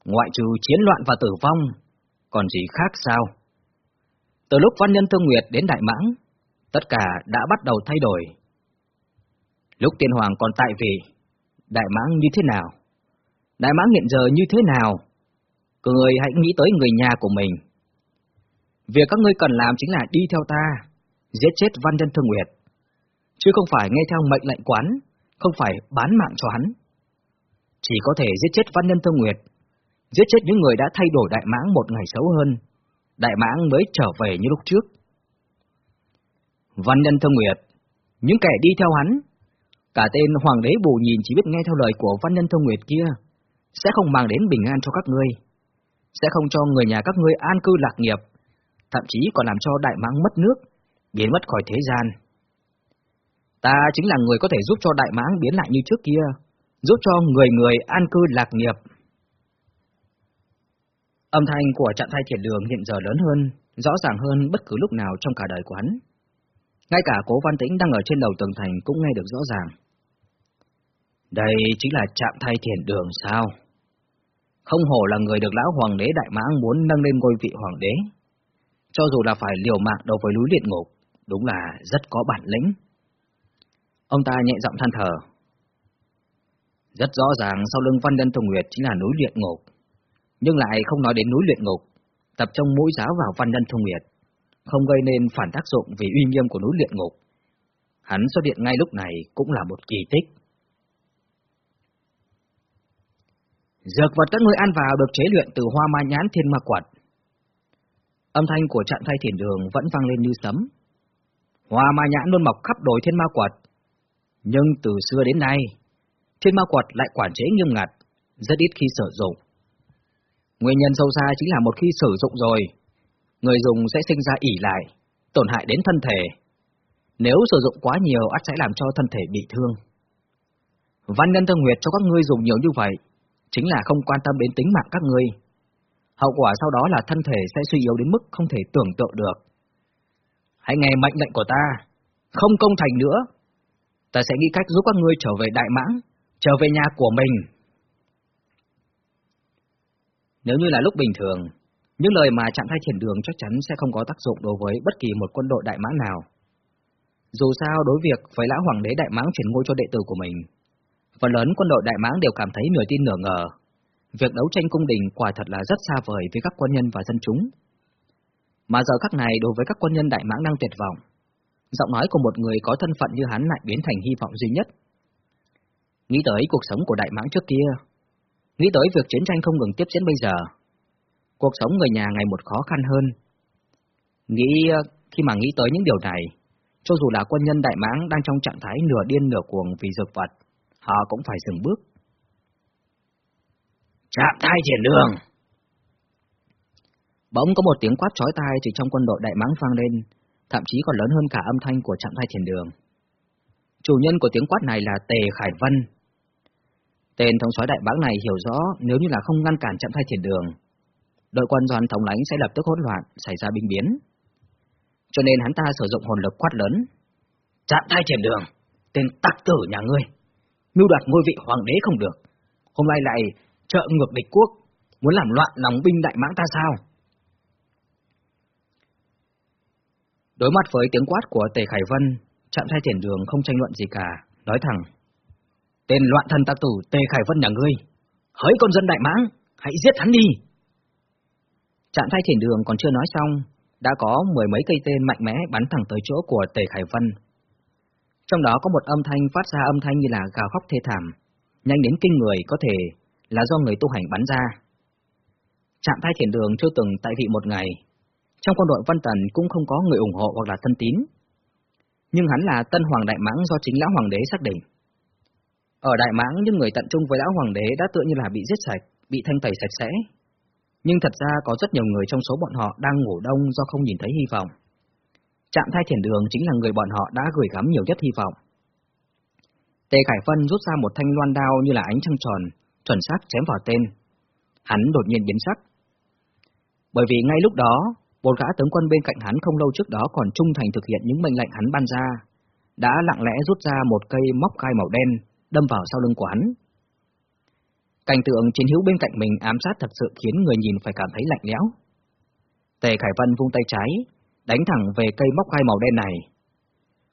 Ngoại trừ chiến loạn và tử vong, còn gì khác sao? Từ lúc văn nhân thương nguyệt đến đại mãng, tất cả đã bắt đầu thay đổi. Lúc tiên hoàng còn tại vị, đại mãng như thế nào? Đại mãng hiện giờ như thế nào? Người hãy nghĩ tới người nhà của mình. Việc các ngươi cần làm chính là đi theo ta, giết chết Văn Nhân Thương Nguyệt, chứ không phải nghe theo mệnh lệnh quán, không phải bán mạng cho hắn. Chỉ có thể giết chết Văn Nhân Thương Nguyệt, giết chết những người đã thay đổi Đại Mãng một ngày xấu hơn, Đại Mãng mới trở về như lúc trước. Văn Nhân Thương Nguyệt, những kẻ đi theo hắn, cả tên Hoàng đế bù nhìn chỉ biết nghe theo lời của Văn Nhân Thương Nguyệt kia, sẽ không mang đến bình an cho các ngươi, sẽ không cho người nhà các ngươi an cư lạc nghiệp, thậm chí còn làm cho đại mãng mất nước, biến mất khỏi thế gian. Ta chính là người có thể giúp cho đại mãng biến lại như trước kia, giúp cho người người an cư lạc nghiệp. Âm thanh của trạng thái thiền đường hiện giờ lớn hơn, rõ ràng hơn bất cứ lúc nào trong cả đời của hắn. Ngay cả cố văn tĩnh đang ở trên đầu tường thành cũng nghe được rõ ràng. Đây chính là trạm thay thiền đường sao? Không hổ là người được lão hoàng đế đại mãng muốn nâng lên ngôi vị hoàng đế. Cho dù là phải liều mạng đầu với núi luyện ngục, đúng là rất có bản lĩnh. Ông ta nhẹ giọng than thở. Rất rõ ràng sau lưng Văn Nhân Thông Nguyệt chính là núi luyện ngục, nhưng lại không nói đến núi luyện ngục, tập trung mũi giáo vào Văn Nhân Thông Nguyệt, không gây nên phản tác dụng vì uy nghiêm của núi luyện ngục. Hắn xuất hiện ngay lúc này cũng là một kỳ tích. Dược vật các ngươi ăn vào được chế luyện từ hoa ma nhãn thiên ma quật. Âm thanh của trạng thay thiền đường vẫn vang lên như sấm. Hoa ma nhãn luôn mọc khắp đồi thiên ma quật. Nhưng từ xưa đến nay, thiên ma quật lại quản chế nghiêm ngặt, rất ít khi sử dụng. Nguyên nhân sâu xa chính là một khi sử dụng rồi, người dùng sẽ sinh ra ỉ lại, tổn hại đến thân thể. Nếu sử dụng quá nhiều, ắt sẽ làm cho thân thể bị thương. Văn nhân thương nguyệt cho các ngươi dùng nhiều như vậy, chính là không quan tâm đến tính mạng các ngươi. Hậu quả sau đó là thân thể sẽ suy yếu đến mức không thể tưởng tượng được. Hãy nghe mệnh lệnh của ta, không công thành nữa. Ta sẽ nghĩ cách giúp các ngươi trở về Đại Mãng, trở về nhà của mình. Nếu như là lúc bình thường, những lời mà chạm thay thiền đường chắc chắn sẽ không có tác dụng đối với bất kỳ một quân đội Đại Mãng nào. Dù sao đối việc với lão hoàng đế Đại Mãng chuyển ngôi cho đệ tử của mình, phần lớn quân đội Đại Mãng đều cảm thấy nửa tin nửa ngờ. Việc đấu tranh cung đình quả thật là rất xa vời với các quân nhân và dân chúng. Mà giờ khắc này đối với các quân nhân Đại Mãng đang tuyệt vọng, giọng nói của một người có thân phận như hắn lại biến thành hy vọng duy nhất. Nghĩ tới cuộc sống của Đại Mãng trước kia, nghĩ tới việc chiến tranh không ngừng tiếp diễn bây giờ, cuộc sống người nhà ngày một khó khăn hơn. Nghĩ khi mà nghĩ tới những điều này, cho dù là quân nhân Đại Mãng đang trong trạng thái nửa điên nửa cuồng vì dược vật, họ cũng phải dừng bước. Chạm thai triển đường! Bỗng có một tiếng quát chói tai từ trong quân đội đại mãng vang lên, thậm chí còn lớn hơn cả âm thanh của trạm thai triển đường. Chủ nhân của tiếng quát này là Tề Khải Vân. Tên thống soái đại bác này hiểu rõ nếu như là không ngăn cản chặn thay triển đường, đội quân do hắn thống lãnh sẽ lập tức hỗn loạn, xảy ra binh biến. Cho nên hắn ta sử dụng hồn lực quát lớn. chặn thay triển đường, tên tặc tử nhà ngươi, mưu đoạt ngôi vị hoàng đế không được. Hôm nay lại trợ ngược địch quốc, muốn làm loạn lòng binh đại mãng ta sao? Đối mặt với tiếng quát của Tề Khải Vân, chạm thay triển đường không tranh luận gì cả, nói thẳng. Tên loạn thần tặc tử Tề Khải Vân nhà ngươi, hỡi con dân đại mãng, hãy giết hắn đi! Trạng thái thiền đường còn chưa nói xong, đã có mười mấy cây tên mạnh mẽ bắn thẳng tới chỗ của Tề Khải Vân. Trong đó có một âm thanh phát ra âm thanh như là gào khóc thê thảm, nhanh đến kinh người có thể là do người tu hành bắn ra. Trạm thái thiền đường chưa từng tại vị một ngày, trong quân đội Văn Tần cũng không có người ủng hộ hoặc là thân tín. Nhưng hắn là tân hoàng đại mãng do chính lão hoàng đế xác định. Ở đại mãng những người tận trung với lão hoàng đế đã tựa như là bị giết sạch, bị thanh tẩy sạch sẽ, nhưng thật ra có rất nhiều người trong số bọn họ đang ngủ đông do không nhìn thấy hy vọng. Trạm thai thiền đường chính là người bọn họ đã gửi gắm nhiều nhất hy vọng. Tề Khải Phân rút ra một thanh loan đao như là ánh trăng tròn, chuẩn xác chém vào tên. Hắn đột nhiên biến sắc. Bởi vì ngay lúc đó, một gã tướng quân bên cạnh hắn không lâu trước đó còn trung thành thực hiện những mệnh lệnh hắn ban ra, đã lặng lẽ rút ra một cây móc gai màu đen, đâm vào sau lưng của hắn, Cảnh tượng chiến hữu bên cạnh mình ám sát thật sự khiến người nhìn phải cảm thấy lạnh lẽo. Tề Khải Vân vung tay trái, đánh thẳng về cây móc gai màu đen này.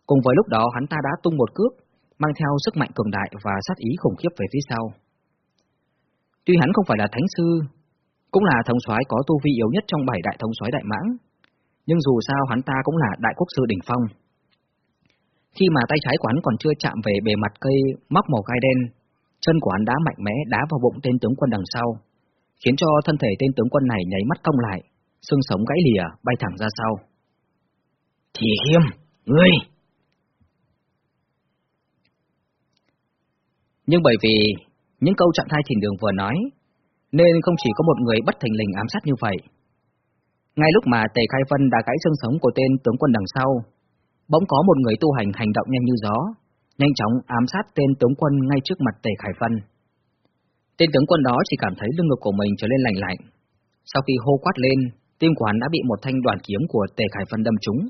Cùng với lúc đó hắn ta đã tung một cước, mang theo sức mạnh cường đại và sát ý khủng khiếp về phía sau. Tuy hắn không phải là thánh sư, cũng là thống soái có tu vi yếu nhất trong bảy đại thống soái đại mãng, nhưng dù sao hắn ta cũng là đại quốc sư đỉnh phong. Khi mà tay trái hắn còn chưa chạm về bề mặt cây móc màu gai đen, Chân của hắn đã mạnh mẽ đá vào bụng tên tướng quân đằng sau, khiến cho thân thể tên tướng quân này nháy mắt cong lại, xương sống gãy lìa, bay thẳng ra sau. Thì khiêm, ngươi! Nhưng bởi vì những câu trạng thai thỉnh đường vừa nói, nên không chỉ có một người bất thành lình ám sát như vậy. Ngay lúc mà Tề Khai Vân đã gãy xương sống của tên tướng quân đằng sau, bỗng có một người tu hành hành động nhanh như gió, nhanh chóng ám sát tên tướng quân ngay trước mặt Tề Khải Vân. Tên tướng quân đó chỉ cảm thấy lưng ngực của mình trở lên lạnh lạnh. Sau khi hô quát lên, tim của hắn đã bị một thanh đoàn kiếm của Tề Khải Vân đâm trúng.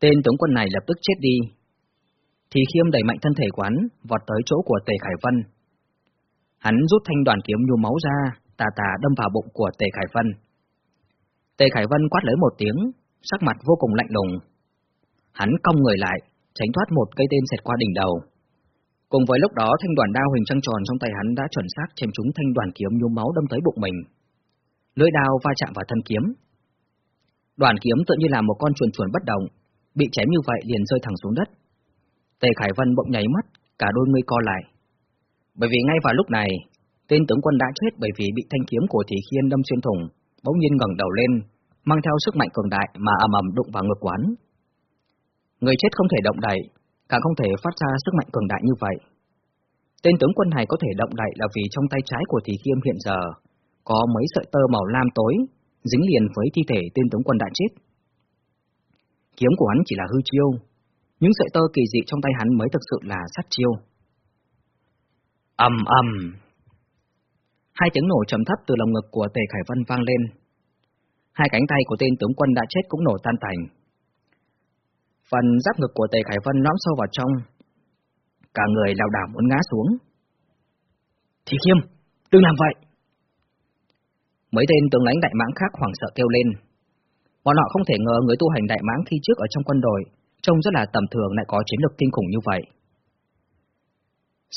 Tên tướng quân này lập tức chết đi. Thì khiêm đẩy mạnh thân thể quán, vọt tới chỗ của Tề Khải Vân. Hắn rút thanh đoàn kiếm nhu máu ra, tà tà đâm vào bụng của Tề Khải Vân. Tề Khải Vân quát lớn một tiếng, sắc mặt vô cùng lạnh lùng. Hắn cong người lại, tránh thoát một cây tên xẹt qua đỉnh đầu. Cùng với lúc đó thanh đoàn đao hình trăng tròn trong tay hắn đã chuẩn xác chém trúng thanh đoàn kiếm nhuốm máu đâm tới bụng mình. Lưỡi đao va chạm vào thân kiếm. Đoàn kiếm tự như là một con chuồn chuồn bất động, bị chém như vậy liền rơi thẳng xuống đất. Tề Khải Vân bỗng nháy mắt, cả đôi ngươi co lại. Bởi vì ngay vào lúc này, tên tướng quân đã chết bởi vì bị thanh kiếm của Thị Khiên đâm xuyên thủng, bỗng nhiên ngẩng đầu lên, mang theo sức mạnh cường đại mà ầm ầm đụng vào ngực quán. Người chết không thể động đậy, càng không thể phát ra sức mạnh cường đại như vậy. Tên tướng quân này có thể động đậy là vì trong tay trái của Thị Khiêm hiện giờ có mấy sợi tơ màu lam tối dính liền với thi thể tên tướng quân đã chết. Kiếm của hắn chỉ là hư chiêu, những sợi tơ kỳ dị trong tay hắn mới thực sự là sát chiêu. ầm ầm. Hai tiếng nổ trầm thấp từ lồng ngực của Tề Khải Vân vang lên. Hai cánh tay của tên tướng quân đã chết cũng nổ tan tành. Phần giáp ngực của Tề Khải Vân lõm sâu vào trong. Cả người lảo đảo muốn ngã xuống. Thì khiêm, đừng làm vậy. Mấy tên tướng lãnh đại mãng khác hoảng sợ kêu lên. Bọn họ không thể ngờ người tu hành đại mãng khi trước ở trong quân đội, trông rất là tầm thường lại có chiến lược kinh khủng như vậy.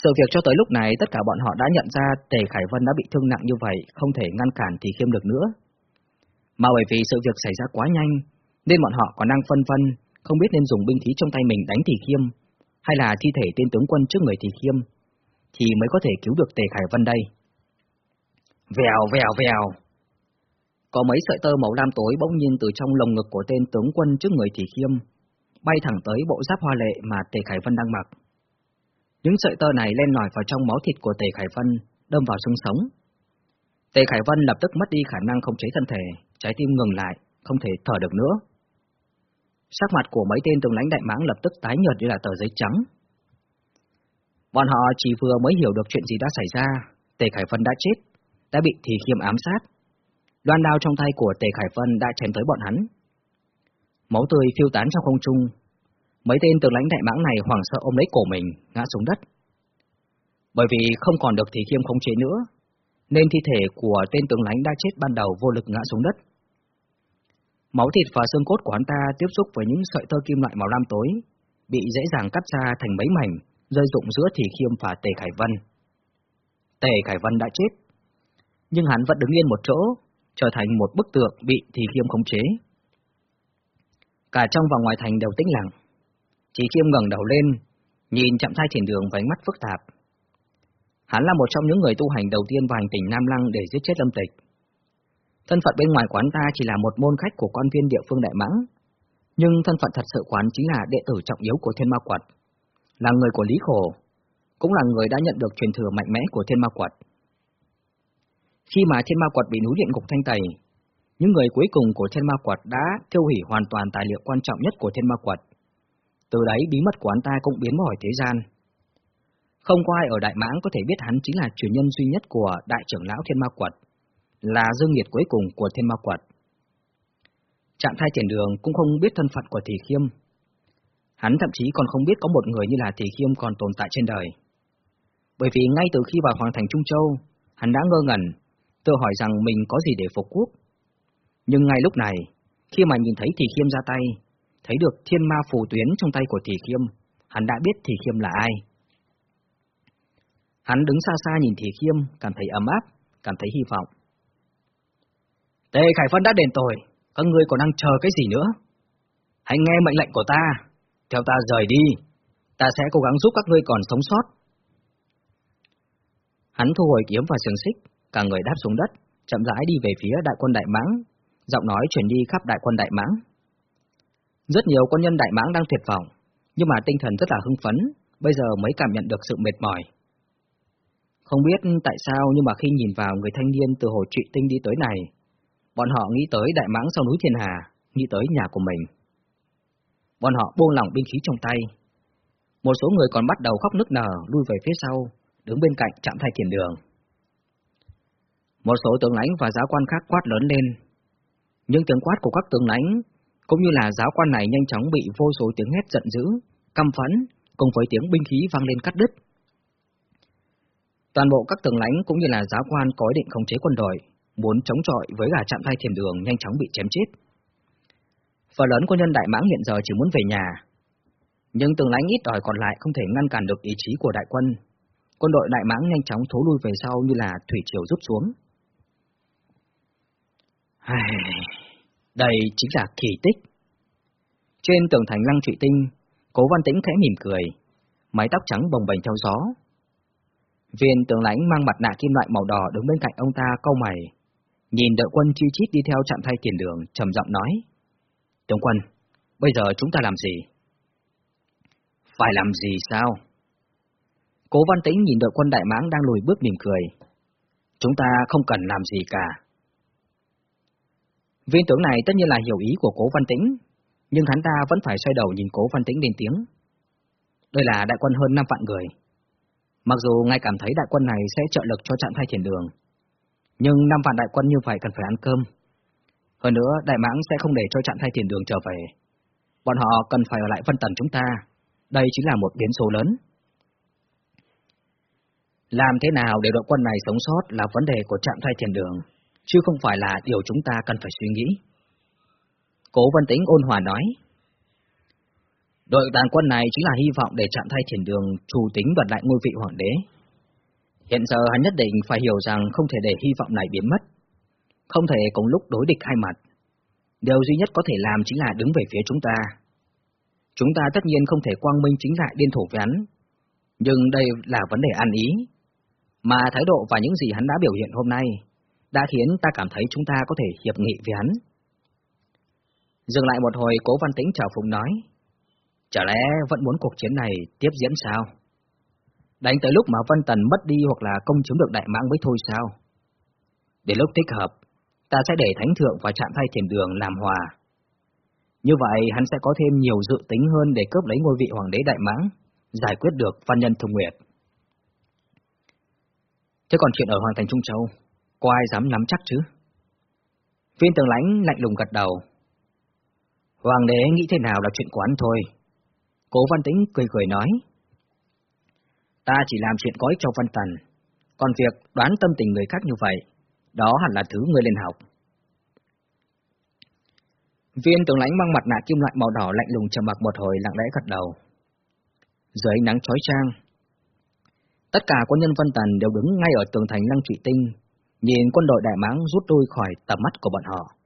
Sự việc cho tới lúc này tất cả bọn họ đã nhận ra Tề Khải Vân đã bị thương nặng như vậy, không thể ngăn cản thì khiêm được nữa. Mà bởi vì sự việc xảy ra quá nhanh, nên bọn họ còn đang phân vân không biết nên dùng binh khí trong tay mình đánh Thì Khiêm, hay là thi thể tên tướng quân trước người Thì Khiêm, thì mới có thể cứu được Tề Khải Vân đây. Vèo vèo vèo. Có mấy sợi tơ màu lam tối bỗng nhiên từ trong lồng ngực của tên tướng quân trước người Thì Khiêm, bay thẳng tới bộ giáp hoa lệ mà Tề Khải Vân đang mặc. Những sợi tơ này len lỏi vào trong máu thịt của Tề Khải Vân, đâm vào xương sống. Tề Khải Vân lập tức mất đi khả năng không chế thân thể, trái tim ngừng lại, không thể thở được nữa. Sắc mặt của mấy tên tướng lãnh đại mãng lập tức tái nhợt như là tờ giấy trắng. Bọn họ chỉ vừa mới hiểu được chuyện gì đã xảy ra, Tề Khải Vân đã chết, đã bị Thì Khiêm ám sát. Loan đao trong tay của Tề Khải Vân đã chém tới bọn hắn. Máu tươi phiêu tán trong không trung. Mấy tên tướng lãnh đại mãng này hoảng sợ ôm lấy cổ mình, ngã xuống đất. Bởi vì không còn được Thì Khiêm khống chế nữa, nên thi thể của tên tướng lãnh đã chết ban đầu vô lực ngã xuống đất. Máu thịt và xương cốt của hắn ta tiếp xúc với những sợi tơ kim loại màu lam tối, bị dễ dàng cắt ra thành mấy mảnh, rơi rụng giữa Thì Khiêm và Tề Khải Vân. Tề Khải Vân đã chết, nhưng hắn vẫn đứng yên một chỗ, trở thành một bức tượng bị Thì Khiêm khống chế. Cả trong và ngoài thành đều tĩnh lặng. Chỉ Khiêm ngẩng đầu lên, nhìn chạm thai thiền đường với ánh mắt phức tạp. Hắn là một trong những người tu hành đầu tiên vào hành tỉnh Nam Lăng để giết chết Lâm Tịch. Thân phận bên ngoài quán ta chỉ là một môn khách của quan viên địa phương Đại Mãng, nhưng thân phận thật sự quán chính là đệ tử trọng yếu của Thiên Ma Quật, là người của Lý Khổ, cũng là người đã nhận được truyền thừa mạnh mẽ của Thiên Ma Quật. Khi mà Thiên Ma Quật bị núi điện ngục thanh tẩy, những người cuối cùng của Thiên Ma Quật đã tiêu hủy hoàn toàn tài liệu quan trọng nhất của Thiên Ma Quật. Từ đấy bí mật của hắn ta cũng biến khỏi thế gian. Không có ai ở Đại Mãng có thể biết hắn chính là truyền nhân duy nhất của Đại trưởng lão Thiên Ma Quật, là dương nghiệt cuối cùng của Thiên Ma Quật. Trạng thai trên đường cũng không biết thân phận của Thị Khiêm. Hắn thậm chí còn không biết có một người như là Thị Khiêm còn tồn tại trên đời. Bởi vì ngay từ khi vào Hoàng thành Trung Châu, hắn đã ngơ ngẩn, tự hỏi rằng mình có gì để phục quốc. Nhưng ngay lúc này, khi mà nhìn thấy Thị Khiêm ra tay, thấy được thiên ma phù tuyến trong tay của Thị Khiêm, hắn đã biết Thị Khiêm là ai. Hắn đứng xa xa nhìn Thị Khiêm, cảm thấy ấm áp, cảm thấy hy vọng. Tề Khải Vân đã đền tội, các ngươi còn đang chờ cái gì nữa? Hãy nghe mệnh lệnh của ta, theo ta rời đi, ta sẽ cố gắng giúp các ngươi còn sống sót. Hắn thu hồi kiếm và xiềng xích, cả người đáp xuống đất, chậm rãi đi về phía đại quân Đại Mãng, giọng nói chuyển đi khắp đại quân Đại Mãng. Rất nhiều quân nhân Đại Mãng đang tuyệt vọng, nhưng mà tinh thần rất là hưng phấn, bây giờ mới cảm nhận được sự mệt mỏi. Không biết tại sao nhưng mà khi nhìn vào người thanh niên từ hồ trụy tinh đi tới này, bọn họ nghĩ tới đại mãng sau núi thiên hà, nghĩ tới nhà của mình. Bọn họ buông lỏng binh khí trong tay. Một số người còn bắt đầu khóc nức nở, lui về phía sau, đứng bên cạnh chạm thay tiền đường. Một số tướng lãnh và giáo quan khác quát lớn lên. Nhưng tiếng quát của các tướng lãnh, cũng như là giáo quan này nhanh chóng bị vô số tiếng hét giận dữ, căm phẫn, cùng với tiếng binh khí vang lên cắt đứt. Toàn bộ các tướng lãnh cũng như là giáo quan có ý định khống chế quân đội, muốn chống chọi với gà chạm thay thiền đường nhanh chóng bị chém chết. Phần lớn quân nhân Đại Mãng hiện giờ chỉ muốn về nhà, nhưng tướng lãnh ít ỏi còn lại không thể ngăn cản được ý chí của đại quân. Quân đội Đại Mãng nhanh chóng thối lui về sau như là thủy triều rút xuống. Đây chính là kỳ tích. Trên tường thành lăng trụy tinh, cố văn tĩnh khẽ mỉm cười, mái tóc trắng bồng bềnh theo gió. Viên tướng lãnh mang mặt nạ kim loại màu đỏ đứng bên cạnh ông ta câu mày, nhìn đội quân chi chít đi theo chạm thay tiền đường, trầm giọng nói. Tướng quân, bây giờ chúng ta làm gì? Phải làm gì sao? Cố văn tĩnh nhìn đội quân đại mãng đang lùi bước mỉm cười. Chúng ta không cần làm gì cả. Viên tướng này tất nhiên là hiểu ý của cố văn tĩnh, nhưng hắn ta vẫn phải xoay đầu nhìn cố văn tĩnh lên tiếng. Đây là đại quân hơn 5 vạn người. Mặc dù ngài cảm thấy đại quân này sẽ trợ lực cho trạng thay thiền đường, nhưng năm vạn đại quân như vậy cần phải ăn cơm. Hơn nữa, Đại Mãng sẽ không để cho trạng thay thiền đường trở về. Bọn họ cần phải ở lại phân Tần chúng ta. Đây chính là một biến số lớn. Làm thế nào để đội quân này sống sót là vấn đề của trạng thay thiền đường, chứ không phải là điều chúng ta cần phải suy nghĩ. Cố Vân Tĩnh ôn hòa nói. Đội tàn quân này chính là hy vọng để trạm thay thiền đường chủ tính đoạt lại ngôi vị hoàng đế. Hiện giờ hắn nhất định phải hiểu rằng không thể để hy vọng này biến mất. Không thể cùng lúc đối địch hai mặt. Điều duy nhất có thể làm chính là đứng về phía chúng ta. Chúng ta tất nhiên không thể quang minh chính lại điên thủ với hắn. Nhưng đây là vấn đề ăn ý. Mà thái độ và những gì hắn đã biểu hiện hôm nay đã khiến ta cảm thấy chúng ta có thể hiệp nghị với hắn. Dừng lại một hồi, cố văn tĩnh chào phụng nói. Chả lẽ vẫn muốn cuộc chiến này tiếp diễn sao? Đánh tới lúc mà Vân Tần mất đi hoặc là công chiếm được đại mãng mới thôi sao? Để lúc thích hợp, ta sẽ để Thánh Thượng và chạm thay thiền đường làm hòa. Như vậy hắn sẽ có thêm nhiều dự tính hơn để cướp lấy ngôi vị hoàng đế đại mãng, giải quyết được văn nhân thông nguyệt. Thế còn chuyện ở Hoàng thành Trung Châu, có ai dám nắm chắc chứ? Viên tường lãnh lạnh lùng gật đầu. Hoàng đế nghĩ thế nào là chuyện của anh thôi. Cố Văn Tĩnh cười cười nói. Ta chỉ làm chuyện có ích cho Văn Tần, còn việc đoán tâm tình người khác như vậy, đó hẳn là thứ người lên học. Viên tướng lãnh mang mặt nạ kim loại màu đỏ lạnh lùng trầm mặc một hồi lặng lẽ gật đầu. Dưới nắng chói chang, tất cả quân nhân Văn Tần đều đứng ngay ở tường thành Lăng trụ Tinh, nhìn quân đội Đại Mãng rút lui khỏi tầm mắt của bọn họ.